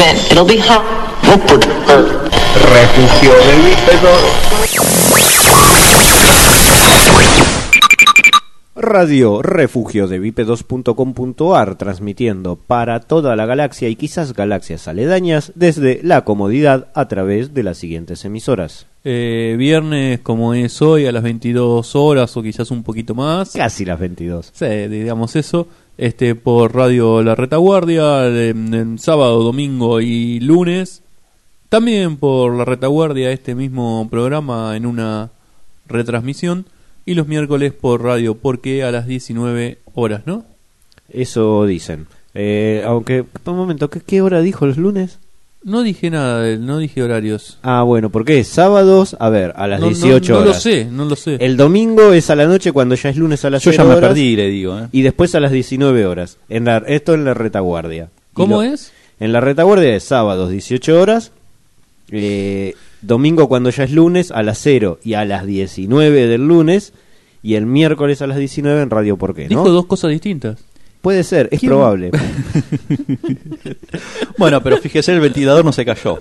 bet it'll be hot. We'll put her. Refugio de bípedos. Radio Refugio de Bípedos.com.ar transmitiendo para toda la galaxia y quizás galaxias aledañas desde la comodidad a través de las siguientes emisoras. Eh, viernes, como es hoy, a las 22 horas o quizás un poquito más. Casi las 22. Sí, digamos eso. Este, por Radio La Retaguardia, en, sábado, domingo y lunes. También por La Retaguardia, este mismo programa en una retransmisión. Y los miércoles por Radio Porque a las 19 horas, ¿no? Eso dicen. Eh, aunque, un momento, ¿qué, qué hora dijo los lunes? No dije nada, de- no dije horarios. Ah, bueno, porque es sábados, a ver, a las No, no- 18 no, lo sé, no lo sé. El domingo es a la noche cuando ya es lunes a las Yo ya 0 me horas, perdí, le digo. ¿eh? Y después a las 19 horas. En la, esto en la retaguardia. Y ¿Cómo lo- es? En la retaguardia es sábados 18 horas, eh, domingo cuando ya es lunes a las 0 y a las 19 del lunes, y el miércoles a las 19 en Radio Por qué, ¿no? Dijo dos cosas distintas. Puede ser, es ¿Quién? probable. Bueno, pero fíjese, el ventilador no se cayó.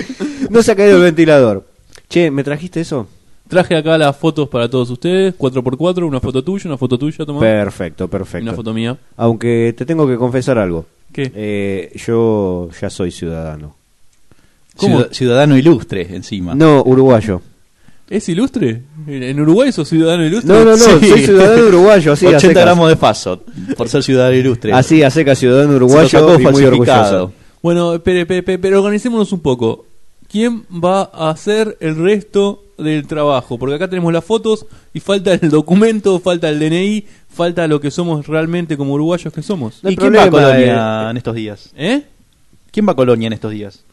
no se ha caído el ventilador. Che, ¿me trajiste eso? Traje acá las fotos para todos ustedes, 4x4, una foto tuya, una foto tuya, toma. Perfecto, perfecto. una foto mía. Aunque te tengo que confesar algo. ¿Qué? Eh, yo ya soy ciudadano. ¿Cómo? Ciudad- ciudadano ilustre, encima. No, uruguayo. ¿Es ilustre? ¿En Uruguay sos ciudadano ilustre? No, no, no, Sí. soy ciudadano uruguayo, así a 80 secas. gramos de paso, por ser ciudadano ilustre. Así a seca, ciudadano uruguayo y muy falsificado. orgulloso. Bueno, pero organicémonos un poco. ¿Quién va a hacer el resto del trabajo? Porque acá tenemos las fotos y falta el documento, falta el DNI, falta lo que somos realmente como uruguayos que somos. No ¿Y quién va a Colonia eh. en estos días? ¿Eh? ¿Quién va a Colonia en estos días?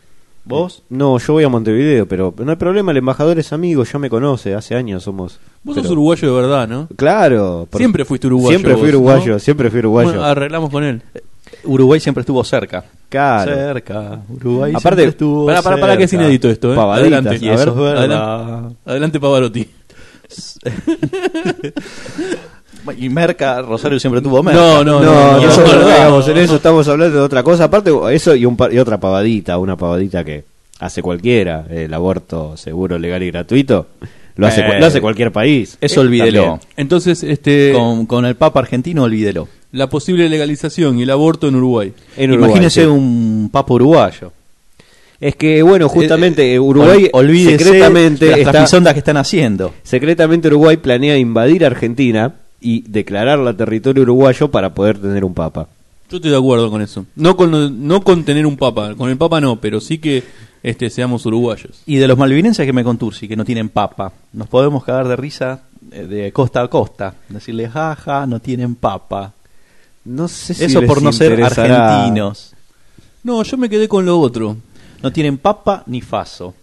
¿Vos? No, yo voy a Montevideo, pero no hay problema, el embajador es amigo, ya me conoce, hace años somos. Vos pero- sos uruguayo de verdad, ¿no? Claro. por- Siempre fuiste uruguayo Siempre fui vos, uruguayo, ¿no? siempre fui uruguayo. Bueno, arreglamos con él. Uruguay siempre estuvo cerca. Claro. Cerca. Uruguay Aparte, siempre estuvo Para, para, para que es inédito esto, ¿eh? Pavaditas, Adelante. Y A ver. Adelante, adelante Pavarotti. Y Merca, Rosario siempre tuvo Merca. No, no, No, no, y eso no, no digamos en eso, estamos hablando de otra cosa. Aparte, eso y, un par- y otra pavadita, una pavadita que hace cualquiera, el aborto seguro, legal y gratuito. Lo hace, Eh, lo hace cualquier país. Eso olvídelo. También. Entonces, este, Con, con el Papa argentino, olvídelo. la posible legalización y el aborto en Uruguay. En Uruguay, Imagínese sí. un Papa uruguayo. Es que, bueno, justamente Eh, Uruguay ol- olvídese secretamente las está- que están haciendo. Secretamente Uruguay planea invadir Argentina y declararla territorio uruguayo para poder tener un papa. Yo estoy de acuerdo con eso. No con, no con tener un papa, con el papa no, pero sí que este, seamos uruguayos. Y de los malvinenses que me contursi, que no tienen papa. Nos podemos cagar de risa eh, de costa a costa. Decirles, jaja, no tienen papa. No sé si Eso les por no ser argentinos. No, yo me quedé con lo otro. No tienen papa ni faso.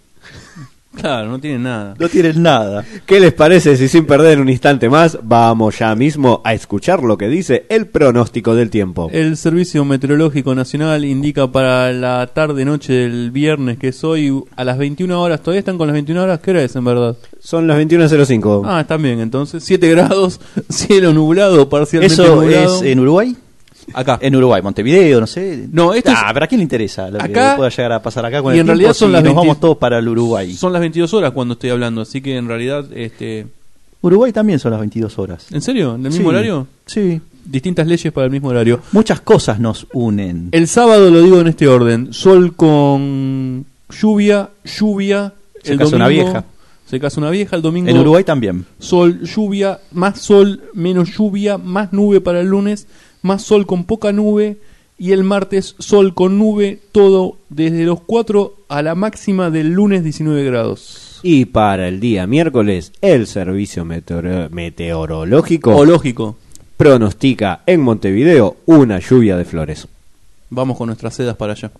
Claro, no tienen nada. No tienen nada. ¿Qué les parece si sin perder un instante más vamos ya mismo a escuchar lo que dice el pronóstico del tiempo? El Servicio Meteorológico Nacional indica para la tarde-noche del viernes, que es hoy, a las 21 horas. ¿Todavía están con las 21 horas? ¿Qué hora es en verdad? Son las 21.05. Ah, están bien, entonces. 7 grados, cielo nublado, parcialmente ¿Eso nublado. es en Uruguay? Acá. En Uruguay, Montevideo, no sé. No, esto ah, es- pero ¿a quién le interesa lo Acá- que pueda llegar a pasar acá con y el en tiempo realidad son si las nos 20 vamos todos para el Uruguay? Son las 22 horas cuando estoy hablando, así que en realidad, este, Uruguay también son las 22 horas. ¿en serio? ¿En el Sí. mismo horario? Sí. Distintas leyes para el mismo horario. Muchas cosas nos unen. El sábado lo digo en este orden: sol con lluvia, lluvia. Se el casa una domingo- vieja. Se casa una vieja. El domingo. En Uruguay también. Sol, lluvia, más sol, menos lluvia, más nube para el lunes, más sol con poca nube. Y el martes, sol con nube, todo desde los 4 a la máxima del lunes 19 grados. Y para el día miércoles, el servicio meteoro- meteorológico O lógico. pronostica en Montevideo una lluvia de flores. Vamos con nuestras sedas para allá.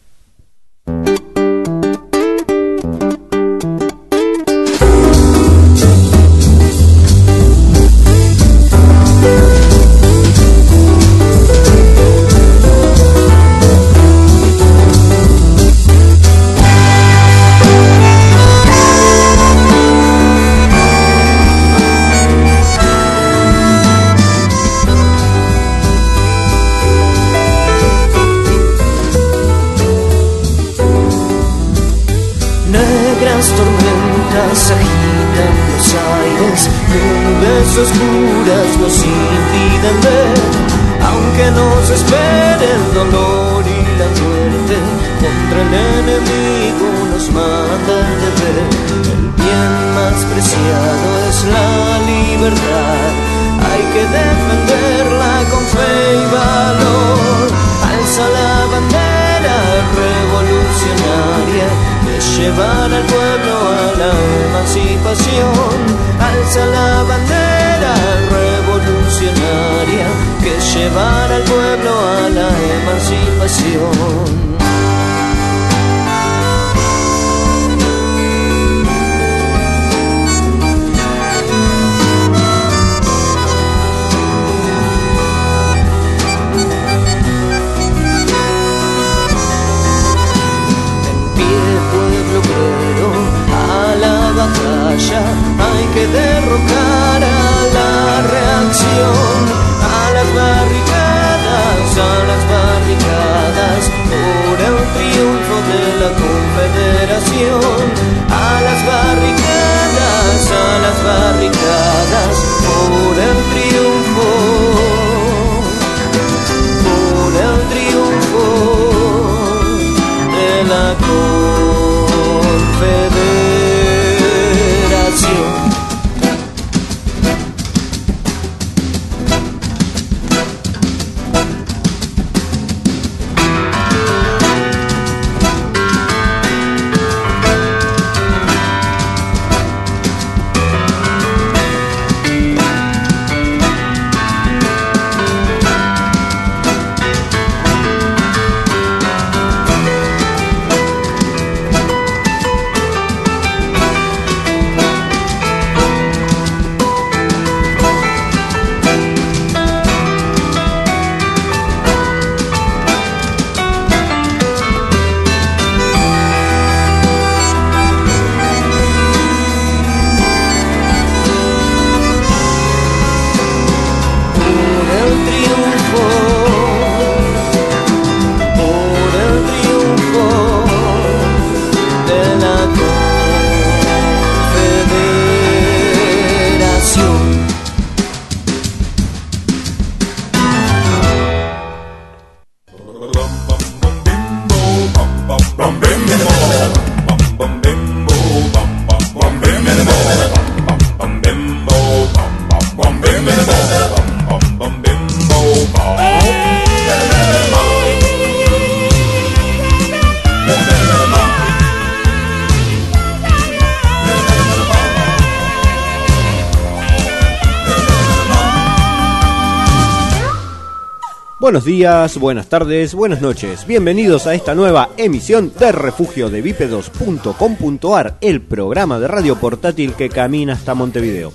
Buenos días, buenas tardes, buenas noches. Bienvenidos a esta nueva emisión de Refugio de Bípedos.com.ar, el programa de radio portátil que camina hasta Montevideo.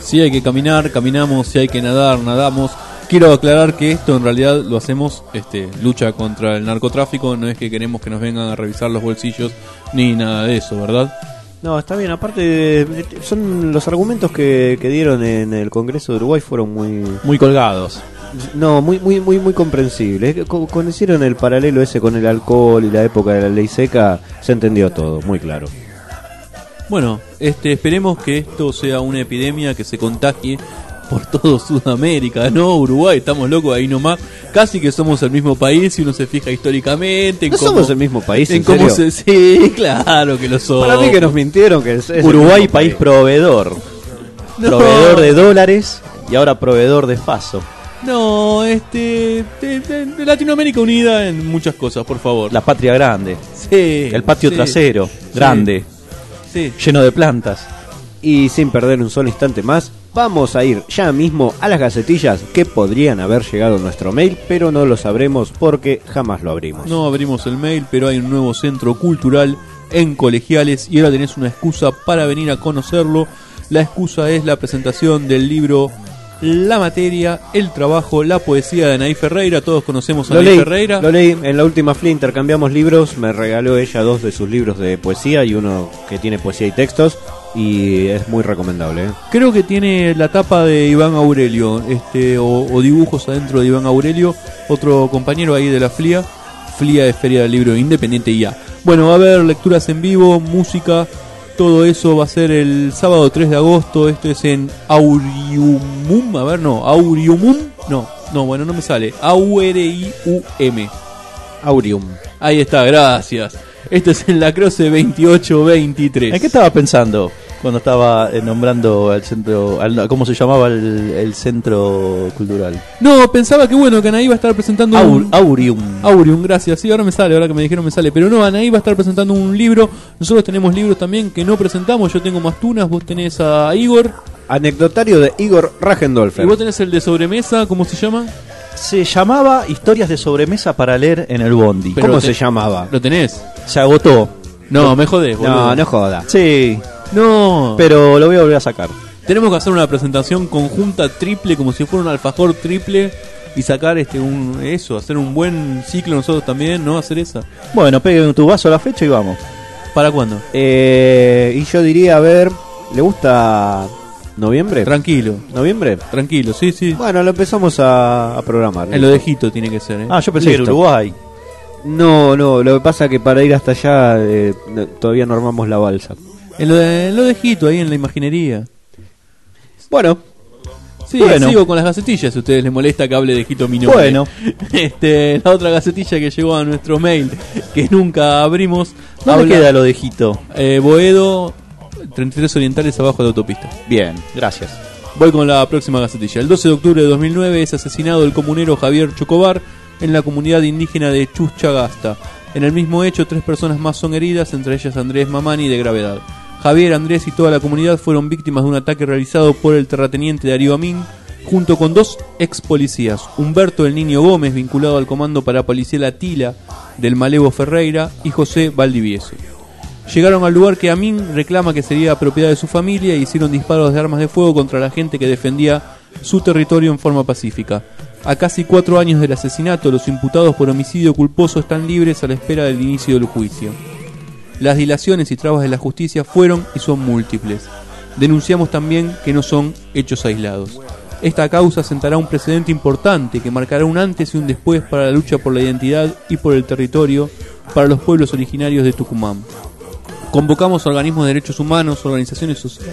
Si hay que caminar, caminamos, si hay que nadar, nadamos. Quiero aclarar que esto en realidad lo hacemos este, lucha contra el narcotráfico, no es que queremos que nos vengan a revisar los bolsillos ni nada de eso, ¿verdad? No, está bien, aparte son los argumentos que, que dieron en el Congreso de Uruguay fueron muy Muy colgados. No, muy muy muy muy comprensibles. Co- Cuando hicieron el paralelo ese con el alcohol y la época de la ley seca, se entendió todo, muy claro. Bueno, este, esperemos que esto sea una epidemia que se contagie por todo Sudamérica, ¿no? Uruguay, estamos locos ahí nomás. Casi que somos el mismo país si uno se fija históricamente. En ¿No cómo- somos el mismo país, En en cómo serio? se, sí, claro que lo somos. Para mí que nos mintieron que es, es Uruguay, país proveedor. No. Proveedor de dólares y ahora proveedor de espacio. No, este. de- de- de Latinoamérica unida en muchas cosas, por favor. La patria grande. Sí, El patio sí, trasero, grande, Sí. lleno de plantas. Y sin perder un solo instante más, vamos a ir ya mismo a las gacetillas que podrían haber llegado a nuestro mail, pero no lo sabremos porque jamás lo abrimos. No abrimos el mail, pero hay un nuevo centro cultural en colegiales y ahora tenés una excusa para venir a conocerlo. La excusa es la presentación del libro La materia, el trabajo, la poesía de Anaí Ferreira. Todos conocemos a Lo Anaí leí, Ferreira. lo leí, en la última FLI intercambiamos libros, me regaló ella dos de sus libros de poesía y uno que tiene poesía y textos y es muy recomendable. ¿eh? Creo que tiene la tapa de Iván Aurelio, este, o, o dibujos adentro de Iván Aurelio, otro compañero ahí de la FLIA. FLIA es Feria del Libro Independiente y ya. Bueno, va a haber lecturas en vivo, música, Todo eso va a ser el sábado 3 de agosto. Esto es en Auriumum. A ver, no. Auriumum. No, no, bueno, no me sale. A-U-R-I-U-M. Aurium. Ahí está, gracias. Esto es en la Croce 2823. ¿En qué estaba pensando cuando estaba eh, nombrando al centro, al- cómo se llamaba el, el centro cultural? No, pensaba que bueno, que Anaí va a estar presentando Aur- un... Aurium. Aurium, gracias. Sí, ahora me sale, ahora que me dijeron me sale. Pero no, Anaí va a estar presentando un libro. Nosotros tenemos libros también que no presentamos. Yo tengo Mastunas, vos tenés a Igor. Anecdotario de Igor Rajendolfer. Y vos tenés el de sobremesa, ¿cómo se llama? Se llamaba Historias de sobremesa para leer en el Bondi. Pero ¿Cómo se llamaba? ¿Lo tenés? Se agotó. No, me jodés, boludo. No, no joda. Sí, No. pero lo voy a volver a sacar. Tenemos que hacer una presentación conjunta triple, como si fuera un alfajor triple. Y sacar este un eso, hacer un buen ciclo nosotros también, ¿no? Hacer esa. Bueno, peguen tu vaso a la fecha y vamos. ¿Para cuándo? Eh, y yo diría, a ver, ¿le gusta noviembre? Tranquilo, ¿Noviembre? tranquilo, sí, sí. Bueno, lo empezamos a, a programar. En lo de Jito tiene que ser, ¿eh? Ah, yo pensé que. Uruguay. No, no, lo que pasa es que para ir hasta allá eh, no- todavía no armamos la balsa. En lo de, en lo de ahí en la imaginería. Bueno, Sí, Bueno. sigo con las gacetillas, si a ustedes les molesta que hable de Jito mi nombre. Bueno. Este, la otra gacetilla que llegó a nuestro mail, que nunca abrimos. ¿Dónde habla- queda lo de? Eh, Boedo, 33 Orientales abajo de la autopista. Bien, gracias. Voy con la próxima gacetilla. El 12 de octubre de 2009 es asesinado el comunero Javier Chocobar en la comunidad indígena de Chuchagasta. En el mismo hecho, tres personas más son heridas, entre ellas Andrés Mamani de gravedad. Javier, Andrés y toda la comunidad fueron víctimas de un ataque realizado por el terrateniente Darío Amin, junto con dos ex policías, Humberto el Niño Gómez, vinculado al comando parapolicial Atila del Malevo Ferreira, y José Valdivieso. Llegaron al lugar que Amin reclama que sería propiedad de su familia e hicieron disparos de armas de fuego contra la gente que defendía su territorio en forma pacífica. A casi cuatro años del asesinato, los imputados por homicidio culposo están libres a la espera del inicio del juicio. Las dilaciones y trabas de la justicia fueron y son múltiples. Denunciamos también que no son hechos aislados. Esta causa sentará un precedente importante que marcará un antes y un después para la lucha por la identidad y por el territorio para los pueblos originarios de Tucumán. Convocamos organismos de derechos humanos, organizaciones socia-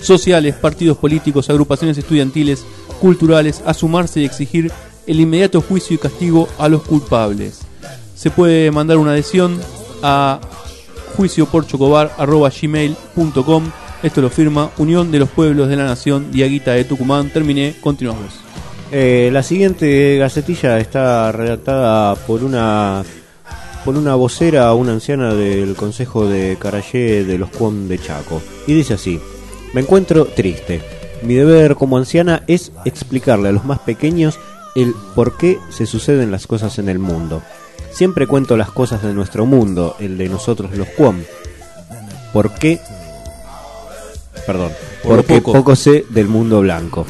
sociales, partidos políticos, agrupaciones estudiantiles, culturales, a sumarse y exigir el inmediato juicio y castigo a los culpables. Se puede mandar una adhesión a juicioporchocobar.gmail.com Esto lo firma Unión de los Pueblos de la Nación, Diaguita de Tucumán. Terminé, continuamos. eh, la siguiente gacetilla está redactada por una por una vocera, una anciana del Consejo de Carayé de los Cuom de Chaco. Y dice así, me encuentro triste. Mi deber como anciana es explicarle a los más pequeños el por qué se suceden las cosas en el mundo. Siempre cuento las cosas de nuestro mundo, el de nosotros los Cuom. ¿Por qué? Perdón. Por porque poco. poco sé del mundo blanco.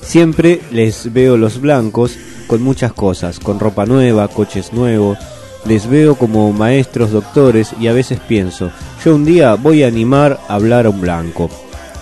Siempre les veo los blancos con muchas cosas, con ropa nueva, coches nuevos. Les veo como maestros, doctores y a veces pienso, yo un día voy a animar a hablar a un blanco,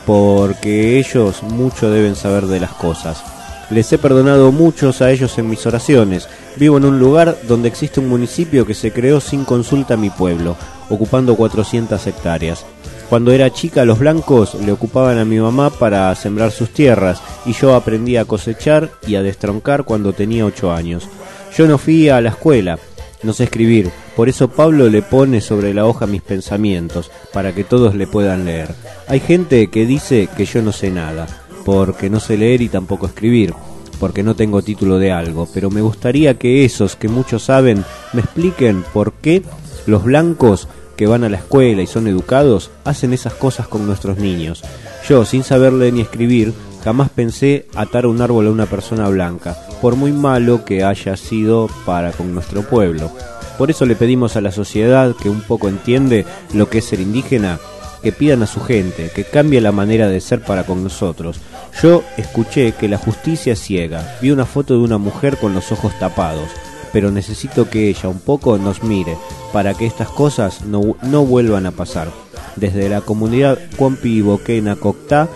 porque ellos mucho deben saber de las cosas. Les he perdonado muchos a ellos en mis oraciones. Vivo en un lugar donde existe un municipio que se creó sin consulta a mi pueblo, ocupando 400 hectáreas. Cuando era chica los blancos le ocupaban a mi mamá para sembrar sus tierras y yo aprendí a cosechar y a destroncar cuando tenía 8 años. Yo no fui a la escuela, no sé escribir, por eso Pablo le pone sobre la hoja mis pensamientos, para que todos le puedan leer. Hay gente que dice que yo no sé nada, porque no sé leer y tampoco escribir, porque no tengo título de algo, pero me gustaría que esos que muchos saben me expliquen por qué los blancos que van a la escuela y son educados hacen esas cosas con nuestros niños. Yo, sin saber leer ni escribir, jamás pensé atar un árbol a una persona blanca, por muy malo que haya sido para con nuestro pueblo. Por eso le pedimos a la sociedad que un poco entiende lo que es ser indígena, que pidan a su gente, que cambie la manera de ser para con nosotros. Yo escuché que la justicia es ciega, vi una foto de una mujer con los ojos tapados, pero necesito que ella un poco nos mire para que estas cosas no, no vuelvan a pasar. Desde la comunidad Cuampi Boquena Coctá,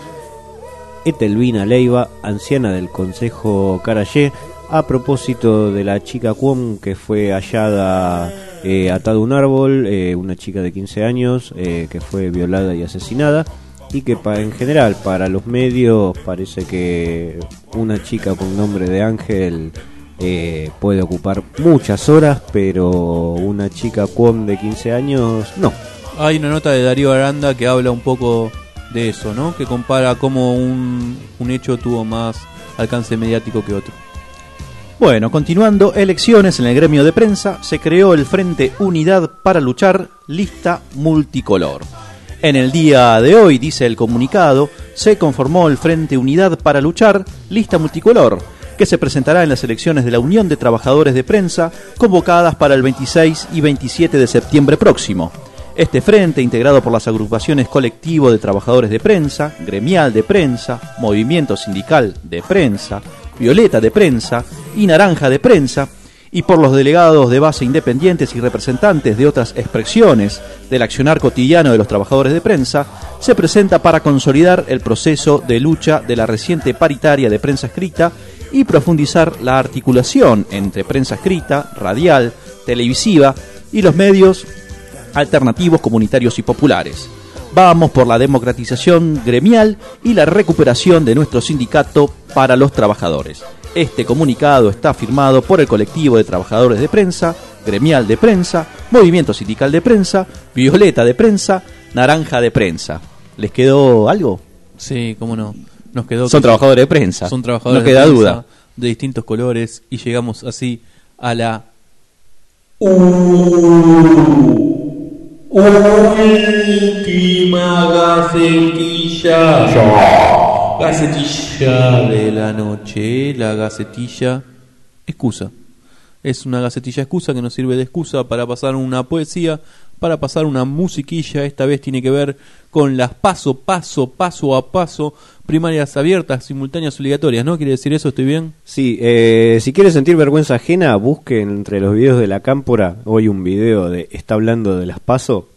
Etelvina Leiva, anciana del Consejo Carayé, a propósito de la chica Cuom que fue hallada eh, atado a un árbol eh, una chica de 15 años eh, que fue violada y asesinada y que pa- en general para los medios parece que una chica con nombre de Ángel eh, puede ocupar muchas horas, pero una chica con de 15 años no. Hay una nota de Darío Aranda que habla un poco de eso, ¿no? Que compara cómo un, un hecho tuvo más alcance mediático que otro. Bueno, continuando, elecciones en el gremio de prensa, se creó el Frente Unidad para Luchar, lista multicolor. En el día de hoy, dice el comunicado, se conformó el Frente Unidad para Luchar, lista multicolor, que se presentará en las elecciones de la Unión de Trabajadores de Prensa, convocadas para el 26 y 27 de septiembre próximo. Este frente, integrado por las agrupaciones Colectivo de Trabajadores de Prensa, Gremial de Prensa, Movimiento Sindical de Prensa, Violeta de Prensa y Naranja de Prensa, y por los delegados de base independientes y representantes de otras expresiones del accionar cotidiano de los trabajadores de prensa, se presenta para consolidar el proceso de lucha de la reciente paritaria de prensa escrita y profundizar la articulación entre prensa escrita, radial, televisiva y los medios alternativos comunitarios y populares. Vamos por la democratización gremial y la recuperación de nuestro sindicato para los trabajadores. Este comunicado está firmado por el colectivo de trabajadores de prensa, gremial de prensa, movimiento sindical de prensa, violeta de prensa, naranja de prensa. ¿Les quedó algo? Sí, cómo no. Nos quedó Son que- trabajadores de prensa. Son trabajadores No queda de prensa duda. de distintos colores y llegamos así a la última gacetilla. Gacetilla de la noche, la gacetilla excusa. Es una gacetilla excusa que nos sirve de excusa para pasar una poesía, para pasar una musiquilla. Esta vez tiene que ver con las paso, paso, paso a paso, primarias abiertas, simultáneas, obligatorias. ¿No quiere decir eso? ¿Estoy bien? Sí, eh, si quiere sentir vergüenza ajena, busquen entre los videos de la cámpora hoy un video de Está hablando de las paso,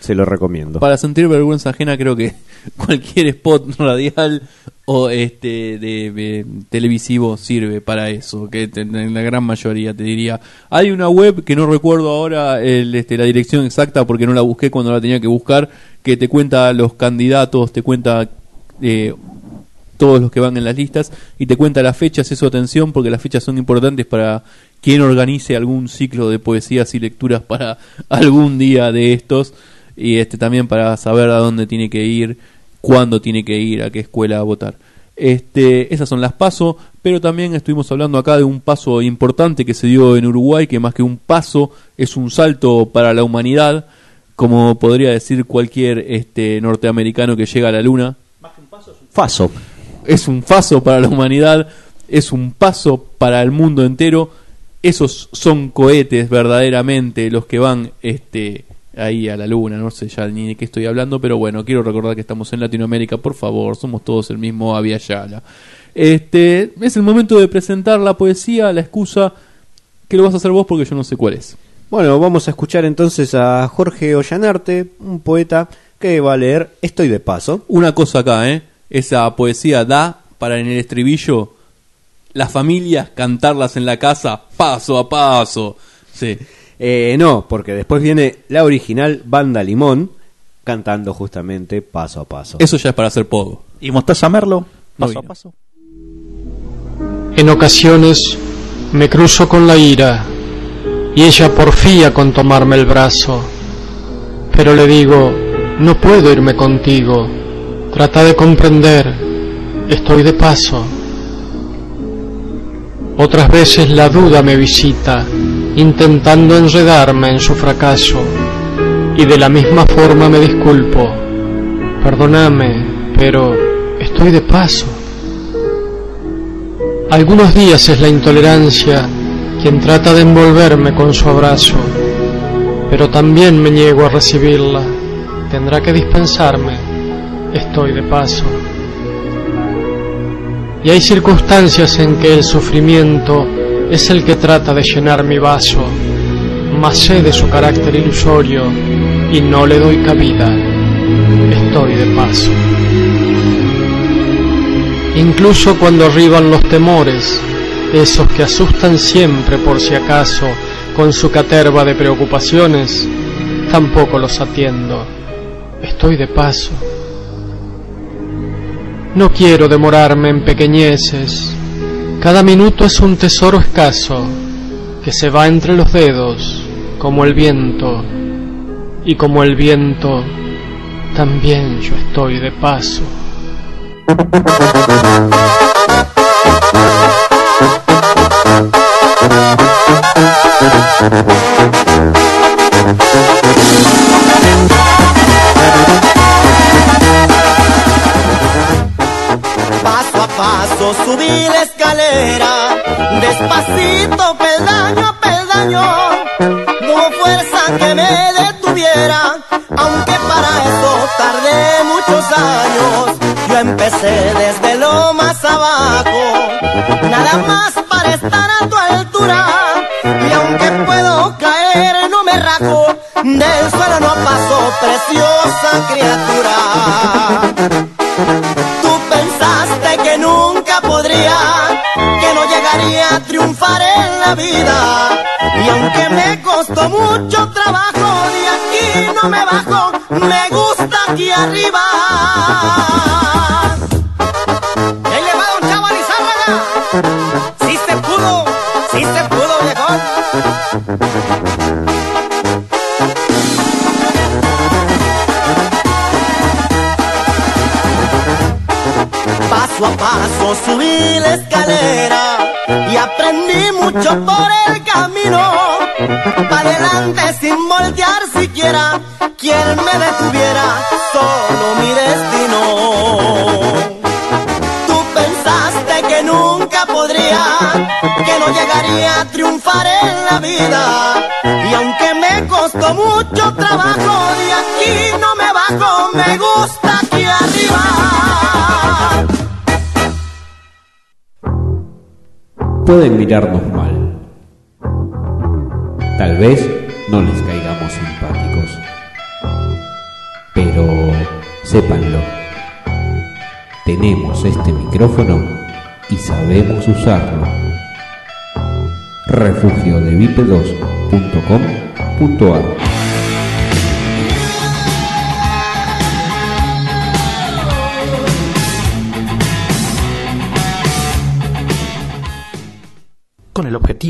se lo recomiendo. Para sentir vergüenza ajena creo que cualquier spot radial o este de, de televisivo sirve para eso, que en la gran mayoría te diría. Hay una web que no recuerdo ahora el, este, la dirección exacta porque no la busqué cuando la tenía que buscar, que te cuenta los candidatos, te cuenta eh, todos los que van en las listas y te cuenta las fechas, eso atención porque las fechas son importantes para quien organice algún ciclo de poesías y lecturas para algún día de estos y este también para saber a dónde tiene que ir, cuándo tiene que ir, a qué escuela votar. Este, esas son las pasos, pero también estuvimos hablando acá de un paso importante que se dio en Uruguay, que más que un paso es un salto para la humanidad, como podría decir cualquier este norteamericano que llega a la luna, Faso. es un paso para la humanidad, es un paso para el mundo entero. Esos son cohetes verdaderamente los que van este ahí a la luna, no sé ya ni de qué estoy hablando, pero bueno, quiero recordar que estamos en Latinoamérica, por favor, somos todos el mismo Avia Yala. Este, es el momento de presentar la poesía, la excusa que lo vas a hacer vos porque yo no sé cuál es. Bueno, vamos a escuchar entonces a Jorge Ollanarte, un poeta que va a leer Estoy de paso. Una cosa acá, ¿eh? Esa poesía da para en el estribillo las familias cantarlas en la casa paso a paso. Sí. Eh, no, porque después viene la original Banda Limón cantando justamente paso a paso. Eso ya es para hacer poco. ¿Y Mostaza Merlo? No Paso a paso. En ocasiones me cruzo con la ira y ella porfía con tomarme el brazo. Pero le digo, no puedo irme contigo, trata de comprender, estoy de paso. Otras veces la duda me visita, intentando enredarme en su fracaso, y de la misma forma me disculpo, perdóname, pero estoy de paso. Algunos días es la intolerancia quien trata de envolverme con su abrazo, pero también me niego a recibirla. Tendrá que dispensarme. Estoy de paso. Y hay circunstancias en que el sufrimiento es el que trata de llenar mi vaso, mas sé de su carácter ilusorio y no le doy cabida. Estoy de paso. Incluso cuando arriban los temores, esos que asustan siempre por si acaso, con su caterva de preocupaciones, tampoco los atiendo. Estoy de paso. No quiero demorarme en pequeñeces. Cada minuto es un tesoro escaso que se va entre los dedos como el viento. Y como el viento, también yo estoy de paso. subí la escalera, despacito, peldaño a peldaño. No hubo fuerza que me detuviera, aunque para eso tardé muchos años. Yo empecé desde lo más abajo, nada más para estar a tu altura. Y aunque puedo caer, no me rajo, del suelo no paso, preciosa criatura. Que no llegaría a triunfar en la vida. Y aunque me costó mucho trabajo, de aquí no me bajo, me gusta aquí arriba. Mucho por el camino. Pa' adelante sin voltear siquiera, quien me detuviera, solo mi destino. Tú pensaste que nunca podría, que no llegaría a triunfar en la vida. Y aunque me costó mucho trabajo, de aquí no me bajo, me gusta aquí arriba. Pueden mirarnos. Vez no les caigamos simpáticos. Pero sépanlo. Tenemos este micrófono y sabemos usarlo. Refugio de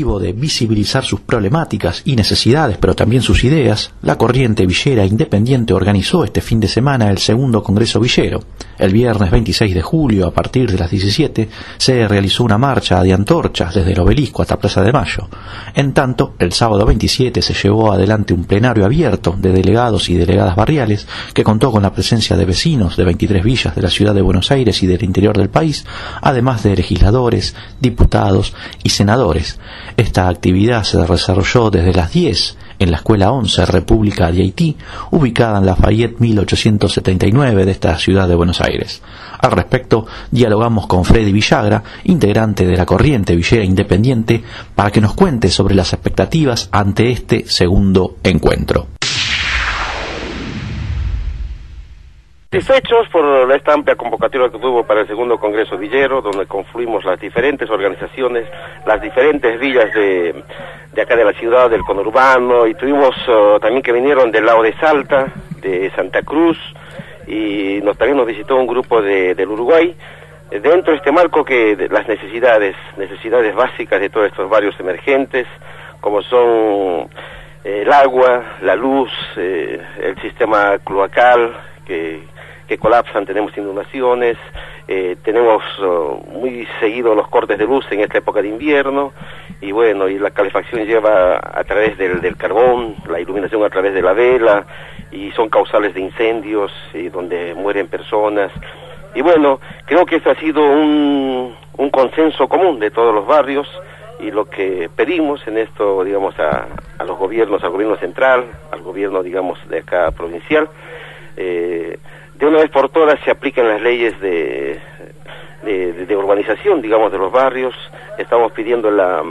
de visibilizar sus problemáticas y necesidades, pero también sus ideas, la Corriente Villera Independiente organizó este fin de semana el segundo Congreso Villero. El viernes 26 de julio, a partir de las 17, se realizó una marcha de antorchas desde el obelisco hasta Plaza de Mayo. En tanto, el sábado 27 se llevó adelante un plenario abierto de delegados y delegadas barriales que contó con la presencia de vecinos de 23 villas de la ciudad de Buenos Aires y del interior del país, además de legisladores, diputados y senadores. Esta actividad se desarrolló desde las 10 en la Escuela 11 República de Haití, ubicada en Lafayette 1879 de esta ciudad de Buenos Aires. Al respecto, dialogamos con Freddy Villagra, integrante de la corriente Villera Independiente, para que nos cuente sobre las expectativas ante este segundo encuentro. Satisfechos por esta amplia convocatoria que tuvo para el segundo Congreso Villero, donde confluimos las diferentes organizaciones, las diferentes villas de, de acá de la ciudad, del conurbano, y tuvimos uh, también que vinieron del lado de Salta, de Santa Cruz, y nos, también nos visitó un grupo de, del Uruguay, eh, dentro de este marco que las necesidades, necesidades básicas de todos estos barrios emergentes, como son eh, el agua, la luz, eh, el sistema cloacal, que que colapsan, tenemos inundaciones, eh, tenemos uh, muy seguido los cortes de luz en esta época de invierno y bueno, y la calefacción lleva a través del, del carbón, la iluminación a través de la vela y son causales de incendios y donde mueren personas. Y bueno, creo que este ha sido un, un consenso común de todos los barrios y lo que pedimos en esto, digamos, a, a los gobiernos, al gobierno central, al gobierno, digamos, de acá provincial, eh, de una vez por todas se apliquen las leyes de, de, de, urbanización, digamos, de los barrios. Estamos pidiendo la,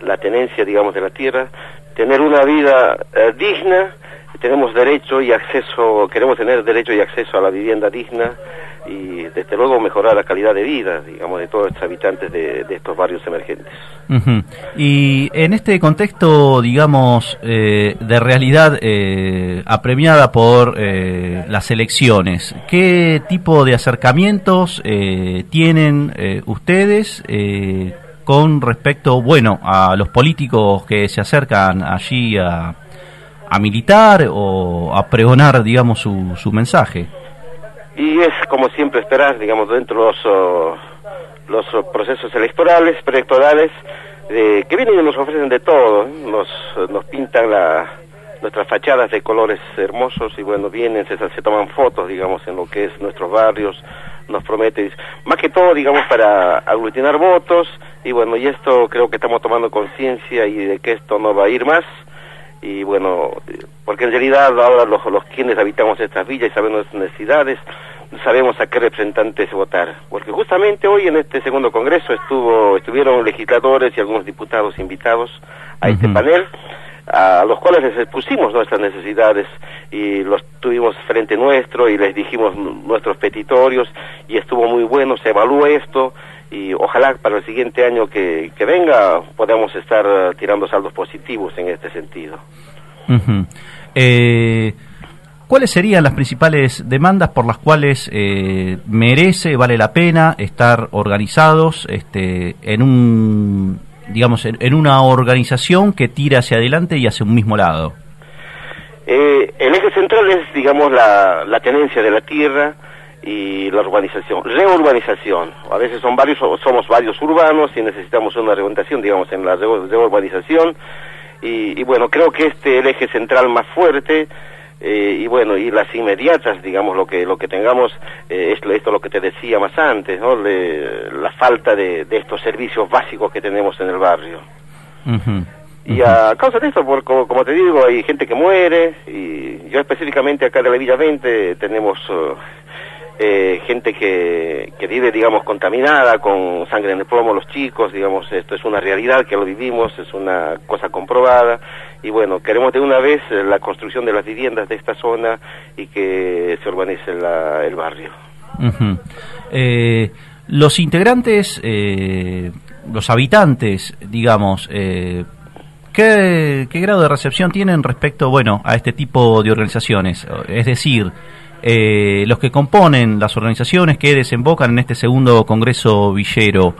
la tenencia, digamos, de la tierra, tener una vida eh, digna, tenemos derecho y acceso, queremos tener derecho y acceso a la vivienda digna, y desde luego mejorar la calidad de vida, digamos, de todos los habitantes de, estos barrios emergentes. Y en este contexto, digamos, eh, de realidad eh, apremiada por eh, las elecciones, ¿qué tipo de acercamientos eh, tienen ustedes con respecto, bueno, a los políticos que se acercan allí a, a militar o a pregonar, digamos, su, su mensaje? Y es como siempre esperar, digamos, dentro de los, los procesos electorales, preelectorales, eh, que vienen y nos ofrecen de todo, ¿eh? nos, nos pintan la, nuestras fachadas de colores hermosos y bueno, vienen, se, se toman fotos, digamos, en lo que es nuestros barrios, nos prometen, más que todo, digamos, para aglutinar votos. Y bueno, y esto creo que estamos tomando conciencia y de que esto no va a ir más y bueno, porque en realidad ahora los, los quienes habitamos estas villas y sabemos nuestras necesidades, sabemos a qué representantes votar, porque justamente hoy en este segundo congreso estuvo estuvieron legisladores y algunos diputados invitados a este panel a los cuales les expusimos nuestras necesidades y los tuvimos frente nuestro y les dijimos nuestros petitorios y estuvo muy bueno, se evalúa esto y ojalá para el siguiente año que, que venga podamos estar tirando saldos positivos en este sentido. Eh, ¿Cuáles serían las principales demandas por las cuales eh, merece, vale la pena estar organizados este, en un, digamos, en, en una organización que tira hacia adelante y hacia un mismo lado? Eh, el eje central es, digamos, la, la tenencia de la tierra y la urbanización, reurbanización. A veces son varios, somos varios urbanos y necesitamos una reorientación, digamos, en la reu- reurbanización. Y, y bueno, creo que este el eje central más fuerte eh, y bueno y las inmediatas, digamos, lo que lo que tengamos eh, es lo- esto lo que te decía más antes, ¿no? Le- la falta de, de estos servicios básicos que tenemos en el barrio. Y a causa de esto, por, como, como te digo, hay gente que muere, y yo específicamente acá de la Villa 20 tenemos eh, eh, gente que, vive, digamos, contaminada con sangre en el plomo, los chicos, digamos, esto es una realidad que lo vivimos, es una cosa comprobada, y bueno, queremos de una vez eh, la construcción de las viviendas de esta zona y que se urbanice la- el barrio. Eh, los integrantes, eh, los habitantes, digamos, eh, ¿qué, qué grado de recepción tienen respecto, bueno, a este tipo de organizaciones? Es decir, eh, los que componen las organizaciones que desembocan en este segundo Congreso Villero,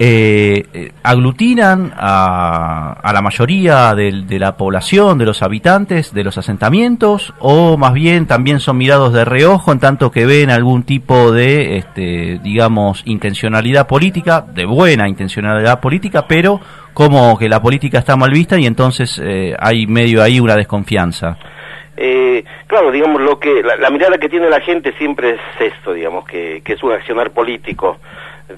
eh, aglutinan a, a la mayoría del- de, la población, de los habitantes, de los asentamientos, o más bien también son mirados de reojo en tanto que ven algún tipo de, este, digamos, intencionalidad política, de buena intencionalidad política, pero como que la política está mal vista y entonces eh, hay medio ahí una desconfianza. Eh, claro, digamos, lo que la, mirada que tiene la gente siempre es esto, digamos, que, es un accionar político,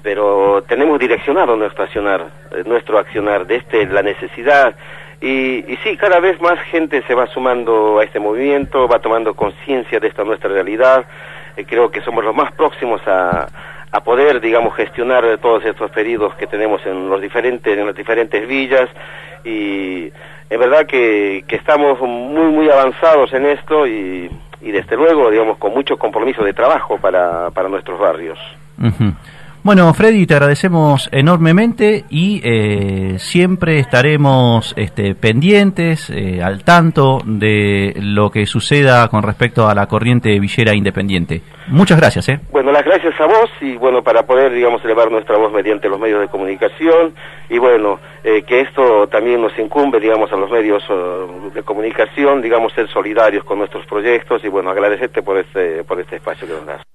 pero tenemos direccionado nuestro accionar, eh, nuestro accionar desde la necesidad. Y, y sí, cada vez más gente se va sumando a este movimiento, va tomando conciencia de esta nuestra realidad, Eh, creo que somos los más próximos a, a poder, digamos, gestionar todos estos pedidos que tenemos en los diferentes, en las diferentes villas. Y es verdad que, que estamos muy muy avanzados en esto y, y desde luego, digamos, con mucho compromiso de trabajo para, para nuestros barrios. Bueno, Freddy, te agradecemos enormemente y eh, siempre estaremos este, pendientes, eh, al tanto de lo que suceda con respecto a la corriente villera independiente. Muchas gracias. ¿eh? Bueno, las gracias a vos y bueno, para poder, digamos, elevar nuestra voz mediante los medios de comunicación y bueno, eh, que esto también nos incumbe, digamos, a los medios eh, de comunicación, digamos, ser solidarios con nuestros proyectos y bueno, agradecerte por este, por este espacio que nos das.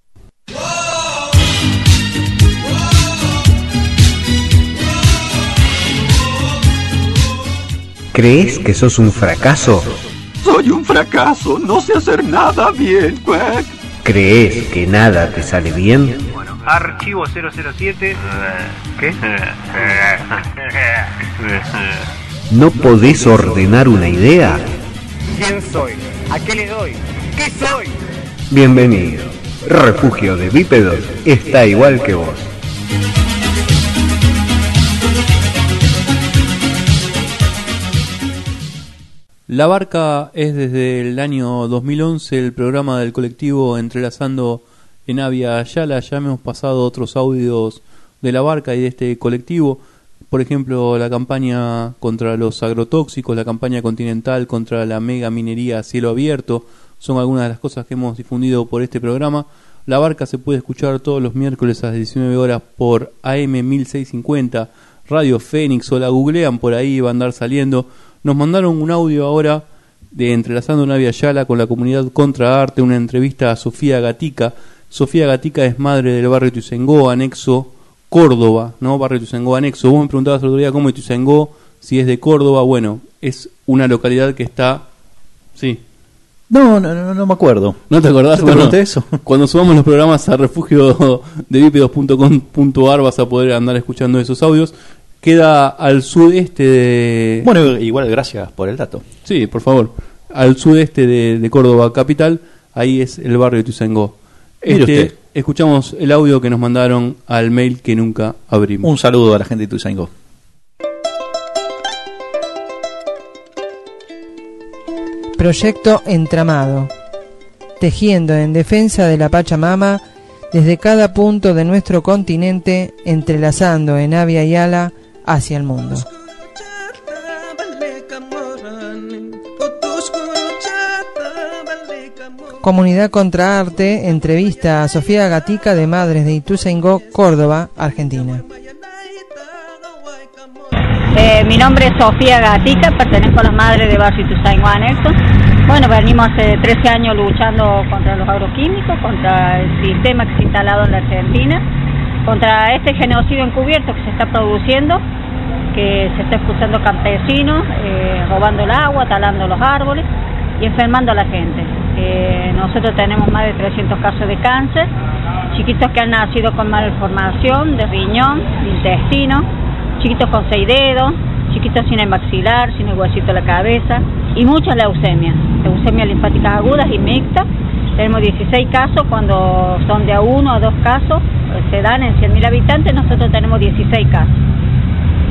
¿Crees que sos un fracaso? Soy un fracaso, no sé hacer nada bien, Quack. ¿Crees que nada te sale bien? Archivo 007. ¿Qué? ¿No podés ordenar una idea? ¿Quién soy? ¿A qué le doy? ¿Qué soy? Bienvenido. Refugio de bípedos está igual que vos. La Barca es desde el año 2011 el programa del colectivo Entrelazando en Avia Ayala. Ya hemos pasado otros audios de la barca y de este colectivo. Por ejemplo, la campaña contra los agrotóxicos, la campaña continental contra la mega minería a cielo abierto, son algunas de las cosas que hemos difundido por este programa. La barca se puede escuchar todos los miércoles a las 19 horas por AM 1650, Radio Fénix o la googlean por ahí, va a andar saliendo. Nos mandaron un audio ahora de Entrelazando Navia Yala con la comunidad Contra Arte, una entrevista a Sofía Gatica. Sofía Gatica es madre del barrio Tuzengó, anexo Córdoba, ¿no? Barrio Tuzengó, anexo. Vos me preguntabas el otro día cómo es Tuzengó, si es de Córdoba. Bueno, es una localidad que está... Sí, No, no, no, no me acuerdo. ¿No te acordás? ¿Yo te pregunté eso? Cuando subamos los programas a refugio de vas a poder andar escuchando esos audios. Queda al sudeste de... Bueno, igual gracias por el dato. Sí, por favor. Al sudeste de, de Córdoba capital, ahí es el barrio de Tuzangó. Este, escuchamos el audio que nos mandaron al mail que nunca abrimos. Un saludo a la gente de Tuzaingó. Proyecto Entramado. Tejiendo en defensa de la Pachamama desde cada punto de nuestro continente, entrelazando en Avia y Ala hacia el mundo. Comunidad Contra Arte entrevista a Sofía Gatica de Madres de Ituzaingó, Córdoba, Argentina. Eh, mi nombre es Sofía Gatica, pertenezco a las madres de Barrio Ituzaingó Anexo. Bueno, venimos hace 13 años luchando contra los agroquímicos, contra el sistema que se ha instalado en la Argentina, contra este genocidio encubierto que se está produciendo, que se está expulsando campesinos, eh, robando el agua, talando los árboles y enfermando a la gente. Eh, nosotros tenemos más de 300 casos de cáncer, chiquitos que han nacido con malformación de riñón, de intestino, chiquitos con seis dedos, chiquitos sin el maxilar, sin el huesito de la cabeza y muchas leucemias, leucemias linfáticas agudas y mixtas. Tenemos 16 casos, cuando son de a uno a dos casos, eh, se dan en 100.000 habitantes, nosotros tenemos 16 casos.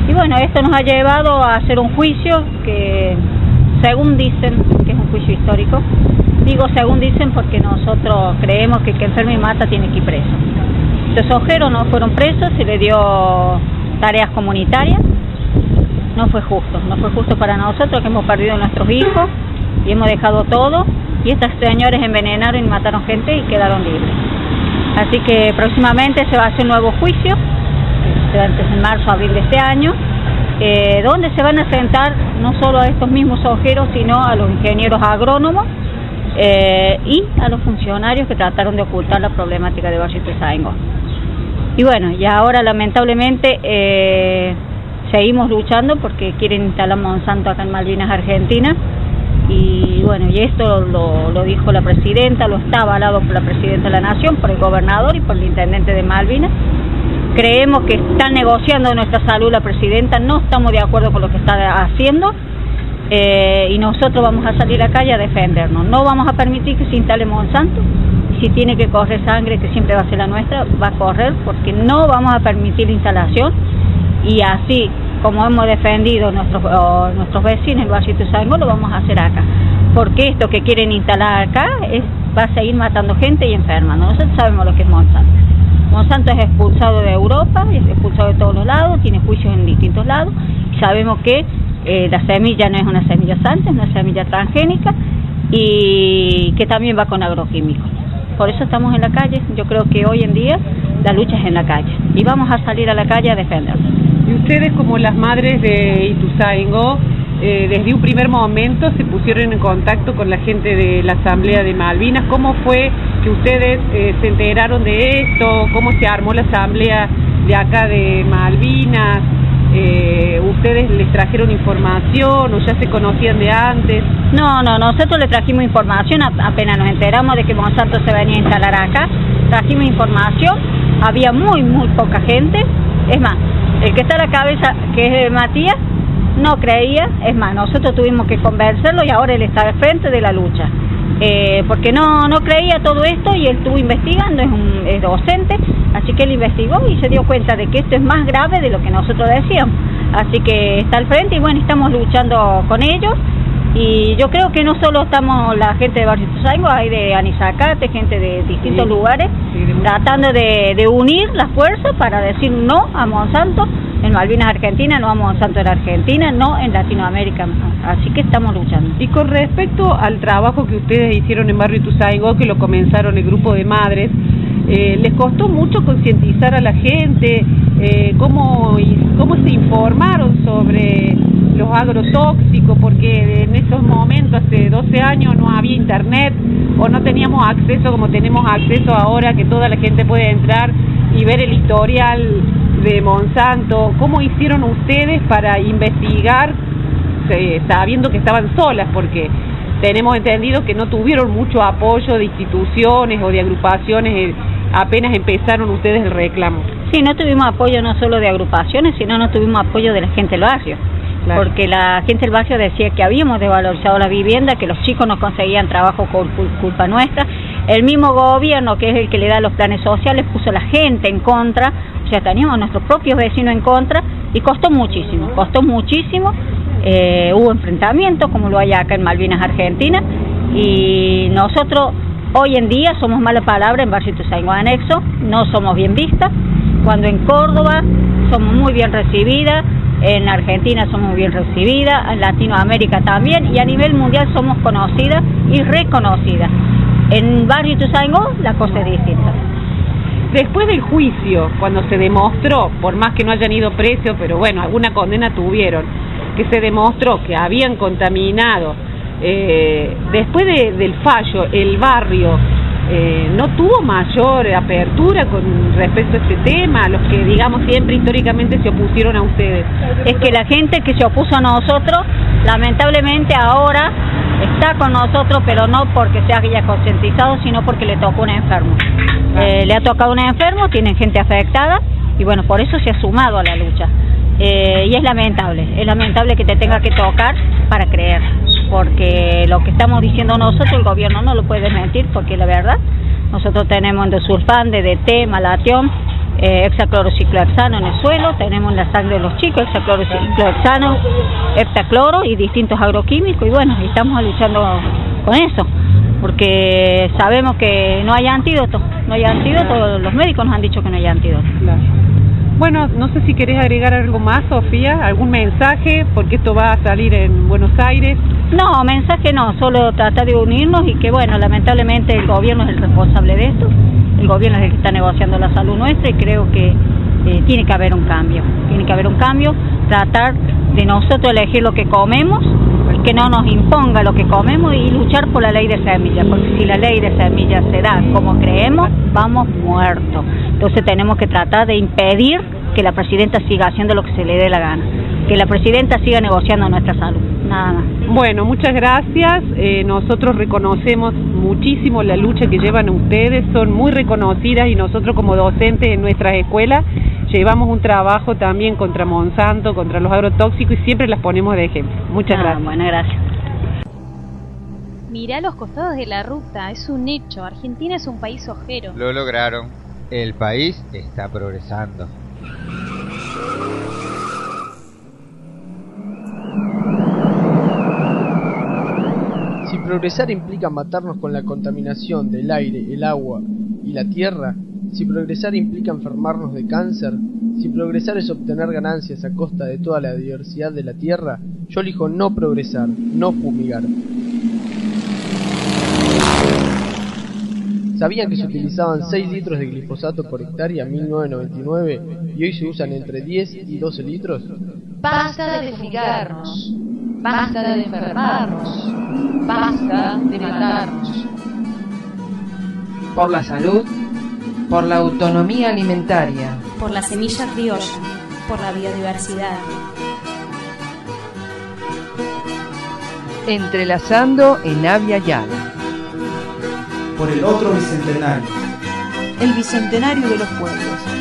Y bueno, esto nos ha llevado a hacer un juicio que, según dicen, que es un juicio histórico, digo según dicen porque nosotros creemos que el que enferma y mata tiene que ir preso. Los ojeros no fueron presos, se le dio tareas comunitarias, no fue justo, no fue justo para nosotros que hemos perdido nuestros hijos y hemos dejado todo y estos señores envenenaron y mataron gente y quedaron libres. Así que próximamente se va a hacer un nuevo juicio, eh, antes en marzo, abril de este año, eh, donde se van a sentar no solo a estos mismos ojeros, sino a los ingenieros agrónomos eh, y a los funcionarios que trataron de ocultar la problemática de Valle Ituzaingó. Y bueno, y ahora lamentablemente eh, seguimos luchando porque quieren instalar Monsanto acá en Malvinas, Argentina. Y bueno, y esto lo, lo dijo la presidenta, lo está avalado por la presidenta de la Nación, por el gobernador y por el intendente de Malvinas. Creemos que está negociando nuestra salud la presidenta, no estamos de acuerdo con lo que está haciendo eh, y nosotros vamos a salir a calle a defendernos. No vamos a permitir que se instale Monsanto. Si tiene que correr sangre, que siempre va a ser la nuestra, va a correr porque no vamos a permitir la instalación y así como hemos defendido nuestros, oh, nuestros vecinos, el Valle Ituzaingó, lo vamos a hacer acá. Porque esto que quieren instalar acá es, va a seguir matando gente y enfermando. Nosotros sabemos lo que es Monsanto. Monsanto es expulsado de Europa, es expulsado de todos los lados, tiene juicios en distintos lados. Y sabemos que eh, la semilla no es una semilla santa, es una semilla transgénica y que también va con agroquímicos. Por eso estamos en la calle. Yo creo que hoy en día la lucha es en la calle y vamos a salir a la calle a defendernos. Y ustedes como las madres de Ituzaingó, eh, desde un primer momento se pusieron en contacto con la gente de la Asamblea de Malvinas. ¿Cómo fue que ustedes eh, se enteraron de esto? ¿Cómo se armó la Asamblea de acá de Malvinas? Eh, ¿Ustedes les trajeron información o ya se conocían de antes? No, no, nosotros le trajimos información, apenas nos enteramos de que Monsanto se venía a instalar acá, trajimos información, había muy, muy poca gente, es más, el que está a la cabeza, que es Matías, no creía, es más, nosotros tuvimos que convencerlo y ahora él está al frente de la lucha. Eh, porque no, no creía todo esto y él estuvo investigando, es, un, es docente, así que él investigó y se dio cuenta de que esto es más grave de lo que nosotros decíamos. Así que está al frente y bueno, estamos luchando con ellos Y yo creo que no solo estamos la gente de Barrio Ituzaingó, hay de Anisacate, gente de distintos Sí. lugares, Sí, de muchos- tratando de, de unir las fuerzas para decir no a Monsanto en Malvinas Argentina, no a Monsanto en Argentina, no en Latinoamérica. Así que estamos luchando. Y con respecto al trabajo que ustedes hicieron en Barrio Ituzaingó, que lo comenzaron el grupo de madres, eh, ¿les costó mucho concientizar a la gente? Eh, ¿cómo, ¿Cómo se informaron sobre los agrotóxicos? Porque en esos momentos, hace 12 años, no había internet o no teníamos acceso como tenemos acceso ahora, que toda la gente puede entrar y ver el historial de Monsanto. ¿Cómo hicieron ustedes para investigar eh, sabiendo que estaban solas? Porque tenemos entendido que no tuvieron mucho apoyo de instituciones o de agrupaciones eh, apenas empezaron ustedes el reclamo. Sí, no tuvimos apoyo no solo de agrupaciones, sino no tuvimos apoyo de la gente del barrio. Claro. Porque la gente del barrio decía que habíamos desvalorizado la vivienda, que los chicos no conseguían trabajo por cul- culpa nuestra. El mismo gobierno, que es el que le da los planes sociales, puso a la gente en contra. O sea, teníamos a nuestros propios vecinos en contra y costó muchísimo, costó muchísimo. Eh, hubo enfrentamientos, como lo hay acá en Malvinas, Argentina. Y nosotros hoy en día somos mala palabra en Barrio Ituzaingó Anexo, no somos bien vistas cuando en Córdoba somos muy bien recibidas, en Argentina somos bien recibidas, en Latinoamérica también y a nivel mundial somos conocidas y reconocidas. En Barrio Ituzaingó la cosa es distinta. Después del juicio, cuando se demostró, por más que no hayan ido presos, pero bueno, alguna condena tuvieron, que se demostró que habían contaminado, eh, después de- del fallo, el barrio eh, no tuvo mayor apertura con respecto a este tema, los que digamos siempre históricamente se opusieron a ustedes. Es que la gente que se opuso a nosotros, lamentablemente ahora está con nosotros, pero no porque se haya concientizado, sino porque le tocó un enfermo. Eh, le ha tocado un enfermo, tienen gente afectada y bueno, por eso se ha sumado a la lucha. Eh, y es lamentable, es lamentable que te tenga que tocar para creer, porque lo que estamos diciendo nosotros, el gobierno no lo puede mentir, porque la verdad, nosotros tenemos endosulfán, DDT, malatión, eh, hexaclorociclohexano en el suelo, tenemos en la sangre de los chicos hexaclorociclohexano, heptacloro y distintos agroquímicos, y bueno, estamos luchando con eso, porque sabemos que no hay antídoto, no hay antídoto, los médicos nos han dicho que no hay antídoto. Bueno, no sé si querés agregar algo más, Sofía, algún mensaje, porque esto va a salir en Buenos Aires. No, mensaje no, solo tratar de unirnos y que bueno, lamentablemente el gobierno es el responsable de esto, el gobierno es el que está negociando la salud nuestra y creo que eh, tiene que haber un cambio, tiene que haber un cambio, tratar de nosotros elegir lo que comemos que no nos imponga lo que comemos y luchar por la ley de semillas, porque si la ley de semillas se da como creemos, vamos muertos. Entonces tenemos que tratar de impedir que la presidenta siga haciendo lo que se le dé la gana, que la presidenta siga negociando nuestra salud, nada más. Bueno, muchas gracias. Eh, nosotros reconocemos muchísimo la lucha que llevan ustedes, son muy reconocidas y nosotros como docentes en nuestras escuelas llevamos un trabajo también contra Monsanto, contra los agrotóxicos y siempre las ponemos de ejemplo. Muchas Ah, gracias. Bueno, gracias. Mirá los costados de la ruta, es un hecho. Argentina es un país ojero. Lo lograron. El país está progresando. Si progresar implica matarnos con la contaminación del aire, el agua y la tierra, si progresar implica enfermarnos de cáncer, si progresar es obtener ganancias a costa de toda la diversidad de la tierra, yo elijo no progresar, no fumigar. ¿Sabían que se utilizaban 6 litros de glifosato por hectárea en 1999 y hoy se usan entre 10 y 12 litros? Basta de fumigarnos, basta de enfermarnos, basta de matarnos. Por la salud, por la autonomía alimentaria, por la semilla criolla, por la biodiversidad. entrelazando en Avia Yala por el otro bicentenario. El bicentenario de los pueblos.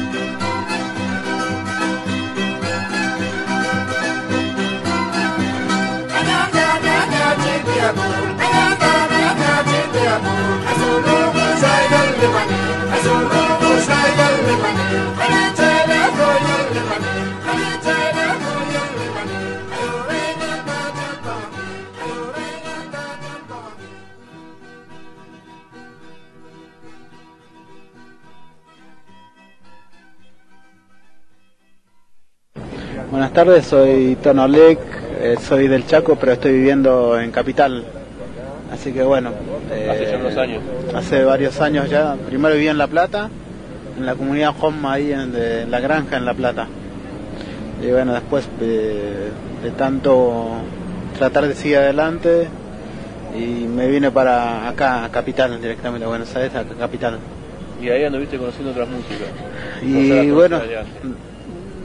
Buenas tardes, soy Tono Lec, eh, soy del Chaco, pero estoy viviendo en Capital. Así que bueno. eh, Hace ya unos años. Hace varios años ya. Primero viví en La Plata, en la comunidad Home, ahí en, de- en La Granja, en La Plata. Y bueno, después eh, de tanto tratar de seguir adelante, y me vine para acá, a Capital, directamente a Buenos Aires, a Capital. Y ahí anduviste conociendo otras músicas. Y bueno, allá.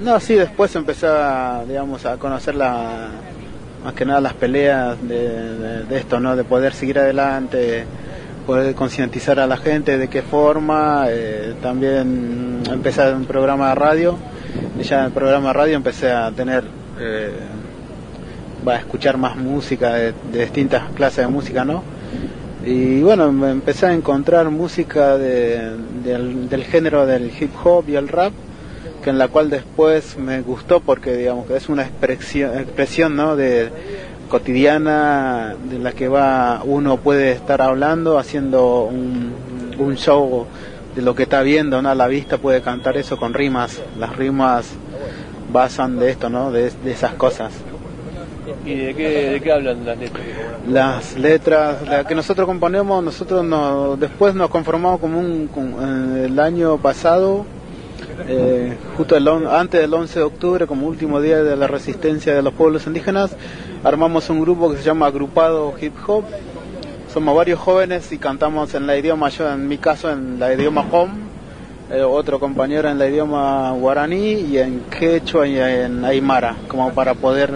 No, sí, después empecé a, digamos, a conocer la, más que nada las peleas de, esto, ¿no? De poder seguir adelante, poder concientizar a la gente de qué forma. eh, también empecé un programa de radio y ya en el programa de radio empecé a tener, eh, va a escuchar más música de, distintas clases de música, ¿no? Y bueno, empecé a encontrar música de- del, del género del hip hop y el rap, que en la cual después me gustó porque digamos que es una expresión, expresión ¿no? de cotidiana de la que va uno puede estar hablando, haciendo un, un show de lo que está viendo, ¿no? A la vista puede cantar eso con rimas. Las rimas basan de esto, ¿no? De, de esas cosas. ¿Y de qué, de qué hablan las letras? Las letras, la que nosotros componemos, nosotros no, después nos conformamos como un, con- eh, el año pasado, eh, justo el on- antes del 11 de octubre, como último día de la resistencia de los pueblos indígenas, armamos un grupo que se llama Agrupado Hip Hop. Somos varios jóvenes y cantamos en la idioma, yo en mi caso en la idioma home, eh, otro compañero en la idioma guaraní y en quechua y en aymara, como para poder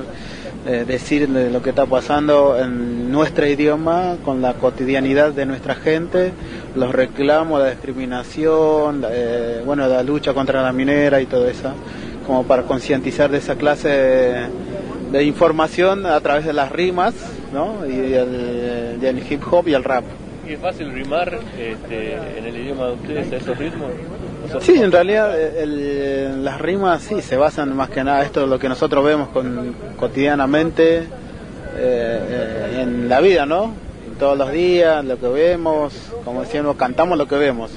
eh, decir de lo que está pasando en nuestro idioma, con la cotidianidad de nuestra gente, los reclamos, la discriminación, eh, bueno, la lucha contra la minera y todo eso, como para concientizar de esa clase de, información a través de las rimas, ¿no? Y del, del hip hop y el rap. ¿Y es fácil rimar este, en el idioma de ustedes a esos ritmos? ¿O son- Sí, en realidad eh, el- las rimas sí se basan más que nada, esto es lo que nosotros vemos con, cotidianamente eh, eh, en la vida, ¿no? Todos los días, lo que vemos, como decíamos, cantamos lo que vemos,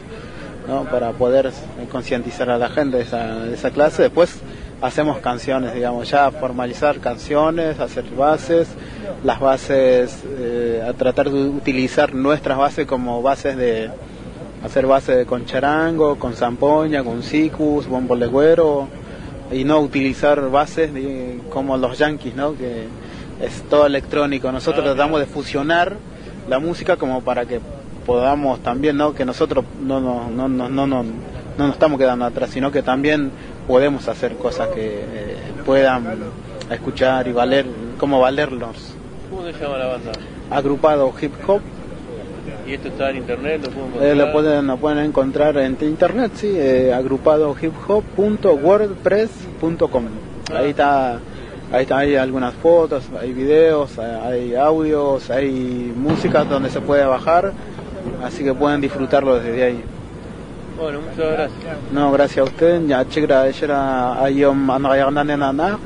¿no? Para poder concientizar a la gente de esa, de esa clase. Después hacemos canciones, digamos, ya formalizar canciones, hacer bases, las bases, a tratar de utilizar nuestras bases como bases de hacer bases con charango, con zampoña, con sicus, bombo legüero y no utilizar bases de- como los yankees, ¿no? Que es todo electrónico. Nosotros tratamos de fusionar la música como para que podamos también, ¿no? Que nosotros no, no, no, no, no, no, no nos estamos quedando atrás, sino que también podemos hacer cosas que eh, puedan escuchar y valer, como valerlos. ¿Cómo se llama la banda? Agrupado hip hop ¿Y esto está en internet? ¿Lo puedo Eh, encontrar? lo, pueden, lo pueden encontrar en internet, sí, eh, agrupadohiphop.wordpress.com. Ahí está, ahí está, hay algunas fotos, hay videos, hay- hay audios, hay música donde se puede bajar, así que pueden disfrutarlo desde ahí. Bueno, muchas gracias. No, gracias a usted. Ya chigra era ayom anagayagnan nana.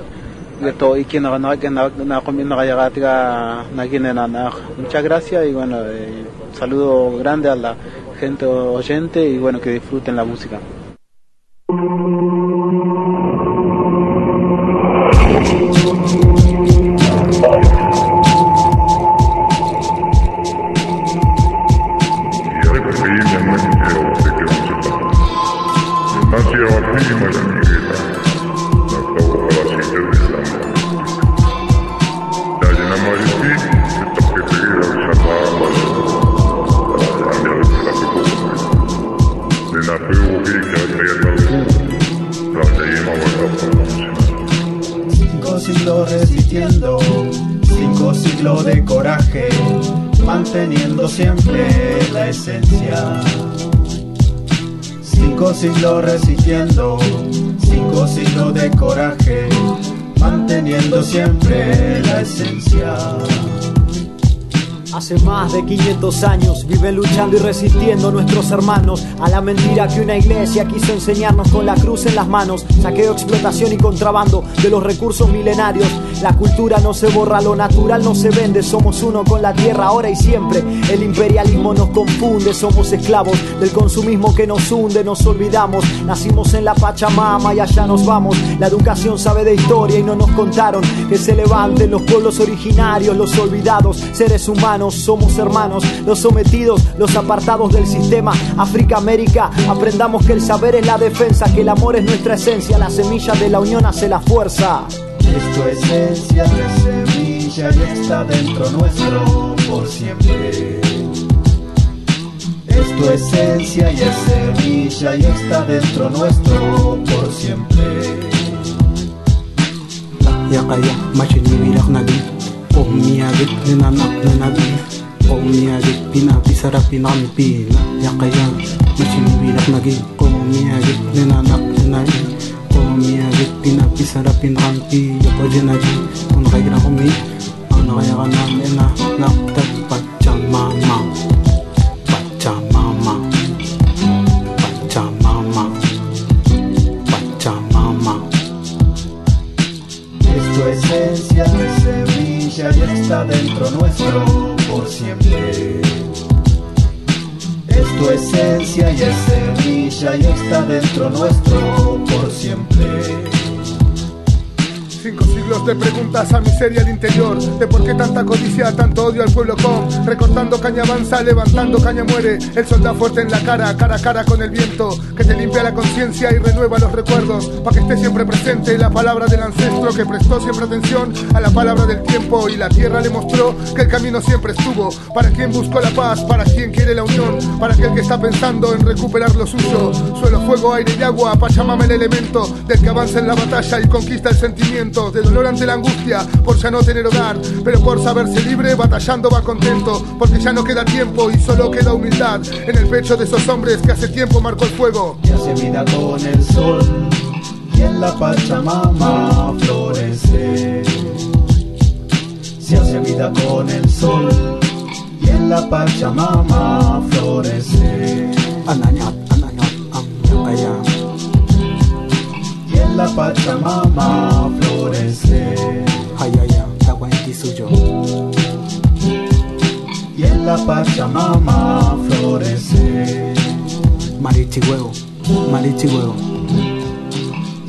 Esto y quien no no que no no comiendo gallagatiga nana. Muchas gracias y bueno, eh, saludo grande a la gente oyente y bueno, que disfruten la música. Siglos resistiendo, cinco siglos de coraje, manteniendo siempre la esencia. Hace más de 500 años viven luchando y resistiendo nuestros hermanos a la mentira que una iglesia quiso enseñarnos con la cruz en las manos. Saqueo, explotación y contrabando de los recursos milenarios. La cultura no se borra, lo natural no se vende. Somos uno con la tierra ahora y siempre. El imperialismo nos confunde, somos esclavos del consumismo que nos hunde. Nos olvidamos, nacimos en la Pachamama y allá nos vamos. La educación sabe de historia y no nos contaron que se levanten los pueblos originarios, los olvidados, seres humanos, somos hermanos, los sometidos, los apartados del sistema. África, América, aprendamos que el saber es la defensa, que el amor es nuestra esencia, la semilla de la unión hace la fuerza. Es tu esencia, semilla y está dentro nuestro por siempre. Es tu esencia y es semilla y está dentro nuestro por siempre. Oh mi adik nina nak nina bi Oh mi adik bina bisa rapi nan bi Nak ya kaya Masih mi bilak lagi Oh mi adik nina nak nina bi Oh mi adik bina Ya kaya jena bi Kan kaya kena kumi Anak kaya está dentro nuestro por siempre. Es tu esencia y es semilla y está dentro nuestro por siempre. Cinco siglos de preguntas a miseria al interior De por qué tanta codicia, tanto odio al pueblo con Recortando caña avanza, levantando caña muere El soldado fuerte en la cara, cara a cara con el viento Que te limpia la conciencia y renueva los recuerdos Para que esté siempre presente la palabra del ancestro Que prestó siempre atención a la palabra del tiempo Y la tierra le mostró que el camino siempre estuvo Para quien buscó la paz, para quien quiere la unión Para aquel que está pensando en recuperar lo suyo Suelo, fuego, aire y agua, Pachamama el elemento Del que avanza en la batalla y conquista el sentimiento de dolor ante la angustia por ya no tener hogar, pero por saberse libre batallando va contento, porque ya no queda tiempo y solo queda humildad en el pecho de esos hombres que hace tiempo marcó el fuego. Y hace vida con el sol y en la Pachamama florece. Se hace vida con el sol y en la Pachamama florece. Y en la Pachamama florece. Hayaya, tawanti suyo Y en la Pachamama florece. Marichi huevo, marichi huevo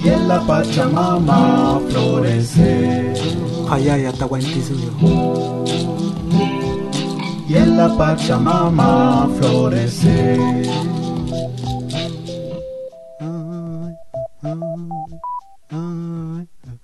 Y en la Pachamama florece. Hayaya, tawanti suyo Y en la Pachamama florece.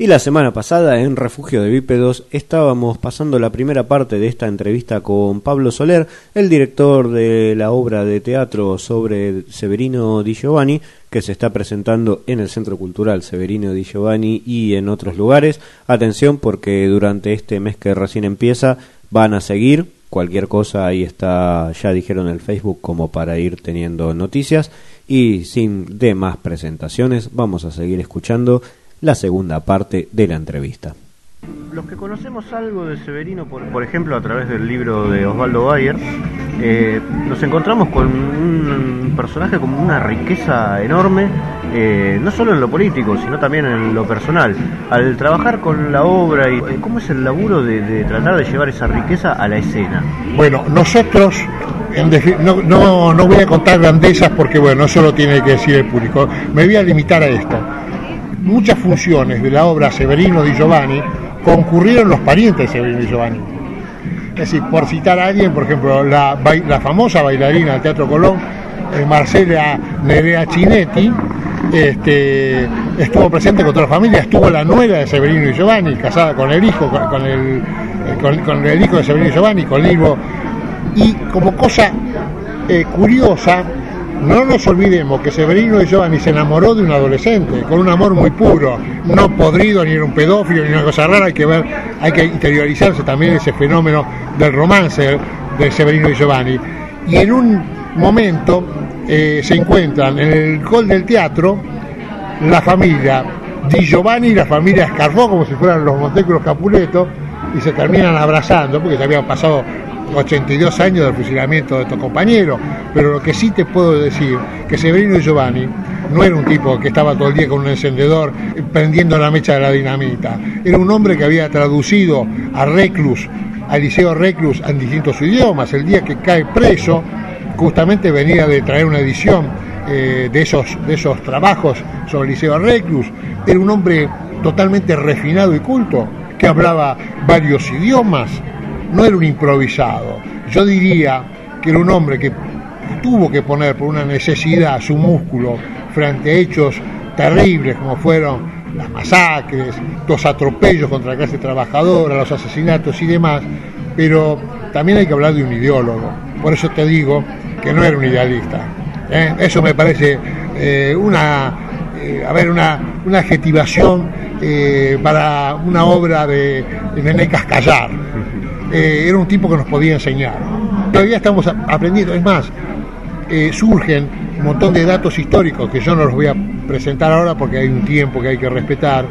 Y la semana pasada en Refugio de Bípedos estábamos pasando la primera parte de esta entrevista con Pablo Soler, el director de la obra de teatro sobre Severino Di Giovanni, que se está presentando en el Centro Cultural Severino Di Giovanni y en otros lugares. Atención porque durante este mes que recién empieza van a seguir. Cualquier cosa ahí está, ya dijeron en el Facebook como para ir teniendo noticias. Y sin de más presentaciones, vamos a seguir escuchando la segunda parte de la entrevista. Los que conocemos algo de Severino, por, por ejemplo, a través del libro de Osvaldo Bayer, eh, nos encontramos con un personaje con una riqueza enorme, eh, no solo en lo político, sino también en lo personal. Al trabajar con la obra, y eh, ¿cómo es el laburo de, de tratar de llevar esa riqueza a la escena? Bueno, nosotros, en no, no, no voy a contar grandezas porque, bueno, eso lo tiene que decir el público. Me voy a limitar a esto. Muchas funciones de la obra Severino di Giovanni concurrieron los parientes de Severino di Giovanni. Es decir, por citar a alguien, por ejemplo, la, la famosa bailarina del Teatro Colón, eh, Marcela Nerea Chinetti, este, estuvo presente con toda la familia, estuvo la nuera de Severino di Giovanni, casada con el hijo, con, el, eh, con, con el hijo de Severino di Giovanni, con y como cosa eh, curiosa, no nos olvidemos que Severino de Giovanni se enamoró de un adolescente, con un amor muy puro, no podrido, ni era un pedófilo, ni una cosa rara, hay que ver, hay que interiorizarse también ese fenómeno del romance de Severino de Giovanni. Y en un momento eh, se encuentran en el hall del teatro la familia Di Giovanni y la familia Escarfó, como si fueran los Montecuros Capuleto, y se terminan abrazando, porque ya habían pasado 82 años del fusilamiento de estos compañeros, pero lo que sí te puedo decir, que Severino Giovanni no era un tipo que estaba todo el día con un encendedor prendiendo la mecha de la dinamita, era un hombre que había traducido a Reclus, al Liceo Reclus en distintos idiomas, el día que cae preso, justamente venía de traer una edición eh, de, esos, de esos trabajos sobre Liceo Reclus, era un hombre totalmente refinado y culto, que hablaba varios idiomas, no era un improvisado. Yo diría que era un hombre que tuvo que poner por una necesidad su músculo frente a hechos terribles como fueron las masacres, los atropellos contra la clase trabajadora, los asesinatos y demás, pero también hay que hablar de un ideólogo. Por eso te digo que no era un idealista. ¿eh? Eso me parece eh, una, eh, a ver, una, una adjetivación para una obra de, de Nené Cascallar. Eh, era un tipo que nos podía enseñar. Todavía estamos aprendiendo, es más, eh, surgen un montón de datos históricos que yo no los voy a presentar ahora porque hay un tiempo que hay que respetar,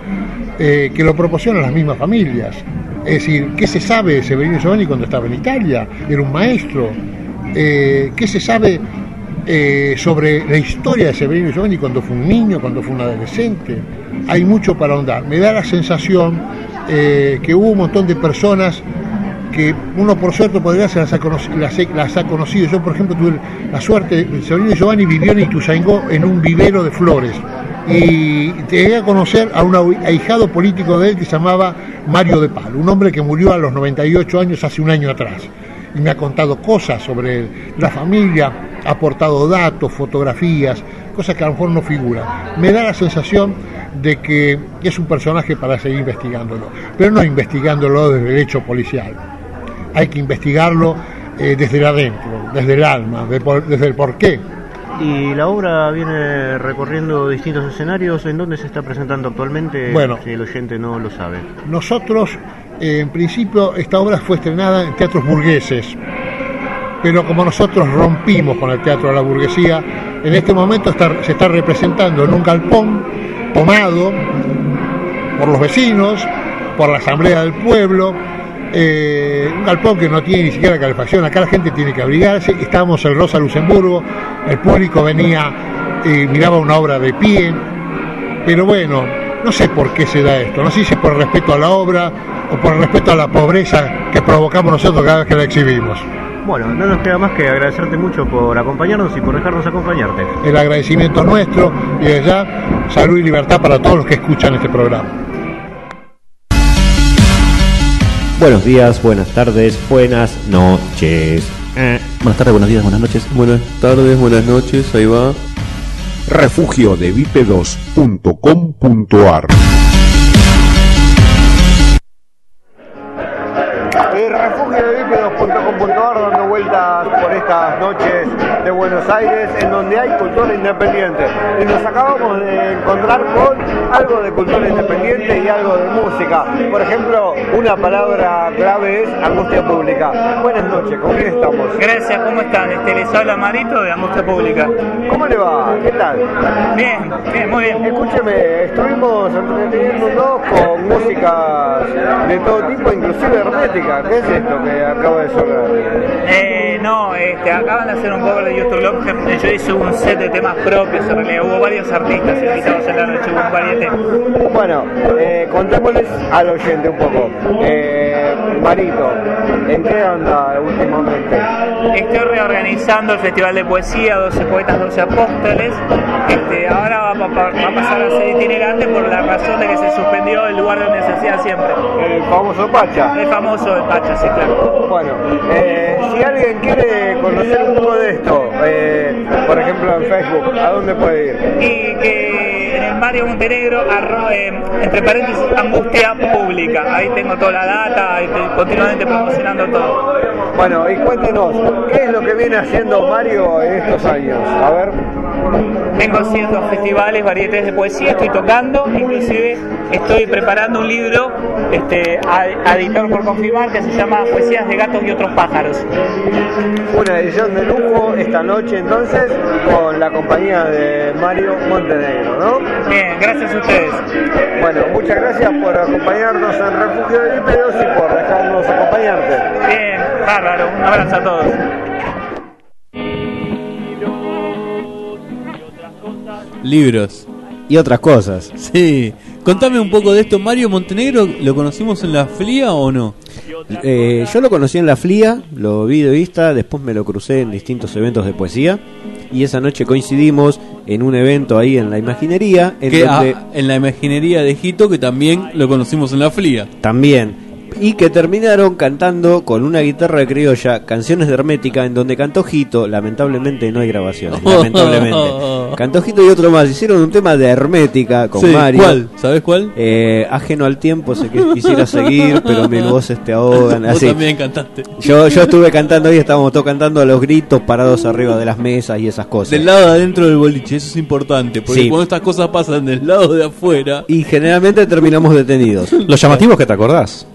eh, que lo proporcionan las mismas familias. Es decir, ¿qué se sabe de Severino Giovanni cuando estaba en Italia? Era un maestro. ¿Qué se sabe sobre la historia de Severino Giovanni cuando fue un niño, cuando fue un adolescente? Hay mucho para ahondar. Me da la sensación eh, que hubo un montón de personas que uno por suerte podría ser las ha, las, las ha conocido. Yo, por ejemplo, tuve la suerte, Severino Giovanni vivió en Ituzaingó en un vivero de flores y llegué a conocer a un ahi- ahijado político de él que se llamaba Mario de Palo, un hombre que murió a los 98 años hace un año atrás. Y me ha contado cosas sobre la familia, ha aportado datos, fotografías, cosas que a lo mejor no figuran. Me da la sensación de que es un personaje para seguir investigándolo, pero no investigándolo desde el hecho policial hay que investigarlo eh, desde el adentro, desde el alma, de por- desde el porqué. Y la obra viene recorriendo distintos escenarios. ¿En dónde se está presentando actualmente? Bueno. si el oyente no lo sabe. Nosotros, eh, en principio, esta obra fue estrenada en teatros burgueses, pero como nosotros rompimos con el teatro de la burguesía, en este momento está- se está representando en un galpón tomado por los vecinos, por la Asamblea del Pueblo, eh, un galpón que no tiene ni siquiera calefacción, acá la gente tiene que abrigarse, estábamos en Rosa Luxemburgo, el público venía y miraba una obra de pie, pero bueno, no sé por qué se da esto, no sé si es por respeto a la obra o por respeto a la pobreza que provocamos nosotros cada vez que la exhibimos. Bueno, no nos queda más que agradecerte mucho por acompañarnos y por dejarnos acompañarte. El agradecimiento nuestro y desde ya salud y libertad para todos los que escuchan este programa. Buenos días, buenas tardes, buenas noches. Eh, Buenas tardes, buenos días, buenas noches. Buenas tardes, buenas noches, ahí va. Refugio de Buenos Aires en donde hay cultura independiente. Y nos acabamos de encontrar con algo de cultura independiente y algo de música. Por ejemplo, una palabra clave es angustia pública. Buenas noches, ¿con quién estamos? Gracias, ¿cómo están? Este, les habla Marito de Angustia Pública. ¿Cómo le va? ¿Qué tal? Bien, bien, muy bien. Escúcheme, estuvimos entreteniéndonos con músicas de todo tipo, inclusive hermética. ¿Qué es esto que acaba de sonar? Eh, no, este, acaban de hacer un cover de YouTube Yo hice un set de temas propios, en realidad hubo varios artistas invitados en la noche, hubo un variete. Bueno, eh, contémosles al oyente un poco. Eh, Marito, ¿en qué anda últimamente? Estoy reorganizando el Festival de Poesía, 12 Poetas, 12 Apóstoles. Este, ahora va, a pa- va a pasar a ser itinerante por la razón de que se suspendió el lugar donde se hacía siempre. El famoso Pacha. El famoso el Pacha, sí, claro. Bueno, eh, si alguien quiere conocer un poco de esto, eh, por ejemplo en Facebook, ¿a dónde puede ir? y que Mario Montenegro, arro- eh, entre paréntesis, angustia pública. Ahí tengo toda la data, estoy continuamente promocionando todo. Bueno, y cuéntenos, ¿qué es lo que viene haciendo Mario en estos años? A ver. Vengo haciendo festivales, varietés de poesía, estoy tocando, inclusive estoy preparando un libro este, a, a editar por confirmar que se llama Poesías de gatos y otros pájaros. Una edición de lujo esta noche entonces con la compañía de Mario Montenegro, ¿no? Bien, gracias a ustedes. Bueno, muchas gracias por acompañarnos en Refugio de Bípedos y por dejarnos acompañarte. Bien, bárbaro, un abrazo a todos. Libros. Y otras cosas. Sí. Contame un poco de esto. Mario Montenegro, ¿lo conocimos en la FLIA o no? Eh, yo lo conocí en la FLIA, lo vi de vista, después me lo crucé en distintos eventos de poesía y esa noche coincidimos en un evento ahí en la imaginería. En Que, donde ah, en la imaginería de Jito, que también lo conocimos en la FLIA. También. Y que terminaron cantando con una guitarra criolla canciones de Hermética en donde cantó Jito. Lamentablemente no hay grabaciones. lamentablemente. Cantó Jito y otro más. Hicieron un tema de Hermética con Sí, Mario. ¿cuál? ¿Sabes cuál? Eh, ajeno al tiempo, sé que quisiera seguir, pero mil voces te ahogan. Vos Así. también cantaste. Yo, yo estuve cantando y estábamos todos cantando a los gritos parados arriba de las mesas y esas cosas. Del lado de adentro del boliche, eso es importante. Porque Sí. cuando estas cosas pasan del lado de afuera. Y generalmente terminamos detenidos. Lo llamativo es que te acordás.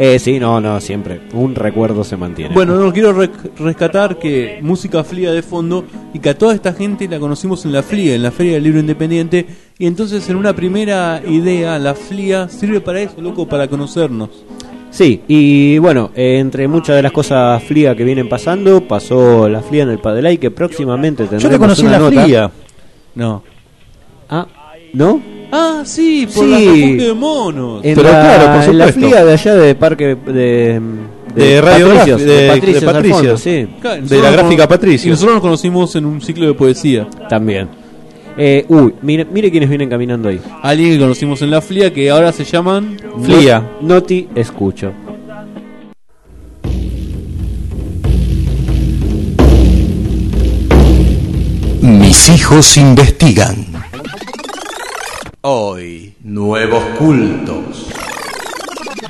Eh, sí, no, no, siempre. Un recuerdo se mantiene. Bueno, no quiero rec- rescatar que música flia de fondo y que a toda esta gente la conocimos en la FLIA, en la Feria del Libro Independiente. Y entonces, en una primera idea, la FLIA sirve para eso, loco, para conocernos. Sí, y bueno, eh, entre muchas de las cosas flia que vienen pasando, pasó la flia en el Padelay, que próximamente tendremos Yo te conocí en una la nota. FLIA. No. Ah, ¿no? Ah, sí, por Sí. la de monos. En Pero la, claro, por en la flia de allá de Parque de, De Radio Patricios, Graf- de- de Patricios al Patricios. fondo, sí. Claro, De la gráfica Patricio. Y nosotros nos conocimos en un ciclo de poesía. También. Eh, uy, mire, mire quiénes vienen caminando ahí. Alguien que conocimos en la FLIA que ahora se llaman FLIA. No- Noti, escucho. Mis hijos investigan. Hoy, nuevos cultos.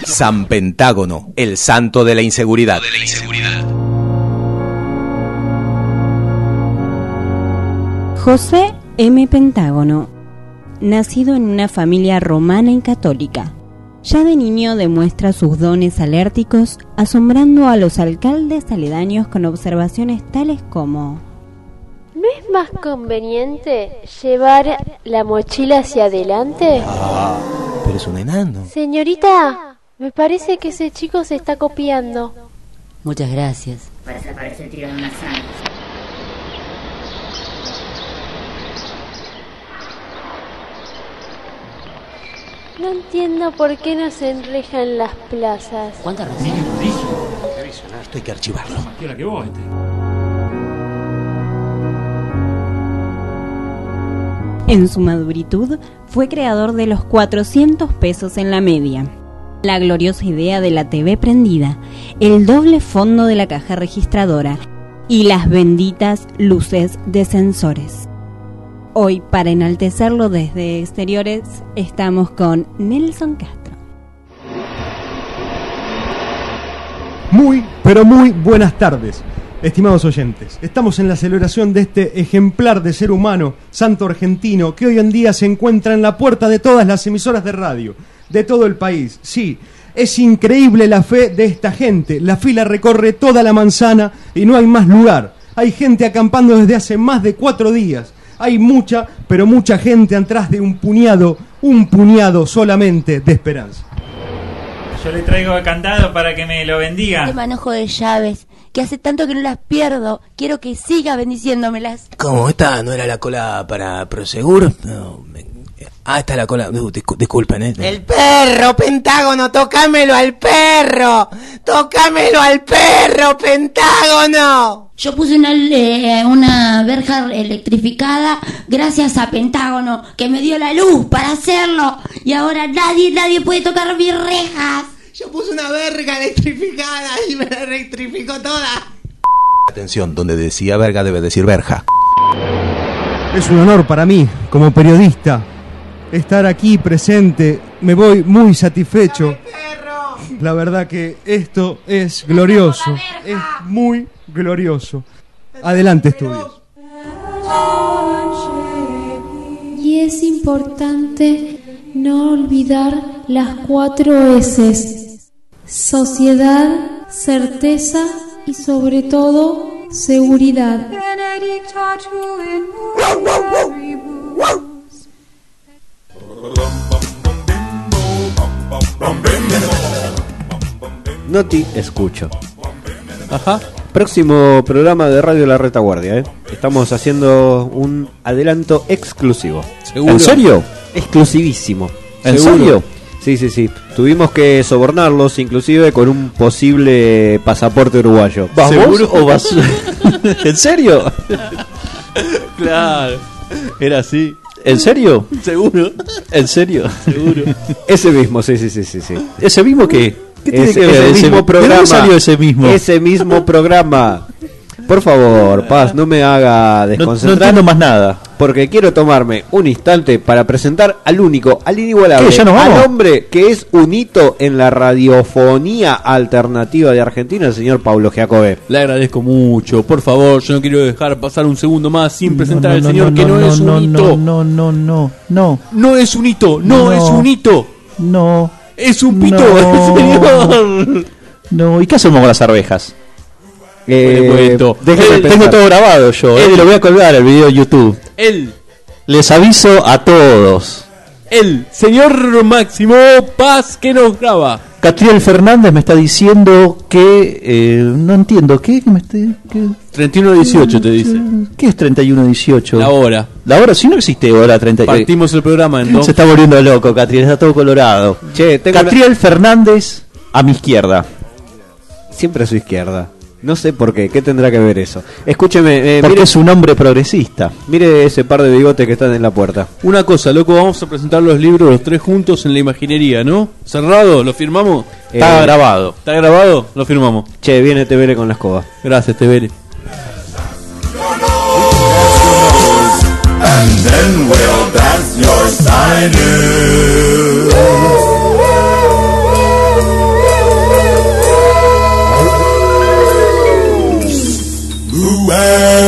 San Pentágono, el santo de la inseguridad. José M. Pentágono, nacido en una familia romana y católica. Ya de niño demuestra sus dones alérticos, asombrando a los alcaldes aledaños con observaciones tales como ¿No es más conveniente llevar la mochila hacia adelante? Ah, pero es un enano. Señorita, me parece que ese chico se está copiando. Muchas gracias. Para desaparecer tirando una sangre. No entiendo por qué nos enrejan las plazas. ¿Cuánta razón? Esto hay que archivarlo. En su maduritud fue creador de los 400 pesos en la media, la gloriosa idea de la TV prendida, el doble fondo de la caja registradora y las benditas luces de sensores. Hoy, para enaltecerlo desde exteriores, estamos con Nelson Castro. Muy, pero muy buenas tardes, estimados oyentes. Estamos en la celebración de este ejemplar de ser humano, santo argentino, que hoy en día se encuentra en la puerta de todas las emisoras de radio, de todo el país. Sí, es increíble la fe de esta gente. La fila recorre toda la manzana y no hay más lugar. Hay gente acampando desde hace más de cuatro días. Hay mucha, pero mucha gente atrás de un puñado, un puñado solamente de esperanza. Yo le traigo el candado para que me lo bendiga. Este manojo de llaves, que hace tanto que no las pierdo. Quiero que siga bendiciéndomelas. ¿Cómo está? ¿No era la cola para Prosegur? No, me- Ah, está la cola. Uh, discu- disculpen, ¿eh? El perro, Pentágono, tocámelo al perro. Tocámelo al perro, Pentágono. Yo puse una, eh, una verja electrificada gracias a Pentágono, que me dio la luz para hacerlo. Y ahora nadie, nadie puede tocar mis rejas. Yo puse una verga electrificada y me la electrificó toda. Atención, donde decía verga debe decir verja. Es un honor para mí, como periodista, estar aquí presente. Me voy muy satisfecho. La verdad que esto es glorioso. Es muy glorioso. Adelante, estudios. Y es importante no olvidar las cuatro S. Sociedad, certeza y sobre todo seguridad. Noti escucho. Ajá. Próximo programa de Radio La Retaguardia, ¿eh? Estamos haciendo un adelanto exclusivo. ¿Seguro? ¿En serio? Exclusivísimo. ¿En ¿Seguro? serio? Sí, sí, sí. Tuvimos que sobornarlos, inclusive con un posible pasaporte uruguayo. ¿Vamos o vas? ¿En serio? Claro. Era así. ¿En serio? Seguro. ¿En serio? Seguro. Ese mismo, sí, sí, sí, sí. sí. ¿Ese mismo qué? ¿Qué tiene Ese, que ver ese ese- mismo ¿De programa. dónde salió ese mismo? Ese mismo programa. Por favor, Paz, no me haga No, no desconcentrar. entiendo más nada. Porque quiero tomarme un instante para presentar al único, al inigualable, ¿Qué, ya nos vamos? al hombre que es un hito en la radiofonía alternativa de Argentina, el señor Pablo Giacobbe. Le agradezco mucho. Por favor, yo no quiero dejar pasar un segundo más sin presentar al no, señor no, que no, no, es un no, hito. no, no, no, no. No es un hito, no, No. es un hito. No. Es un pito, No. señor. No, ¿y qué hacemos con las arvejas? Eh, tengo todo grabado yo, eh, lo voy a colgar el video de YouTube. Él, Les aviso a todos. él, señor Máximo Paz que nos graba. Catriel Fernández me está diciendo que eh, no entiendo qué, ¿Qué me está- qué, 31-18 te dice. ¿Qué es 31-18? La hora. La hora, si no existe hora 30. Partimos el programa en dos. Se está volviendo loco, Catriel, está todo colorado. Che, tengo Catriel Fernández a mi izquierda. Siempre a su izquierda. No sé por qué, ¿qué tendrá que ver eso? Escúcheme, eh, Porque mire, es un hombre progresista. mire ese par de bigotes que están en la puerta. Una cosa, loco, vamos a presentar los libros los tres juntos en la imaginería, ¿no? ¿Cerrado? ¿Lo firmamos? Está Eh, grabado. ¿Está grabado? Lo firmamos. Che, viene TVL con la escoba. Gracias, Tevere. And then we'll dance your. Well.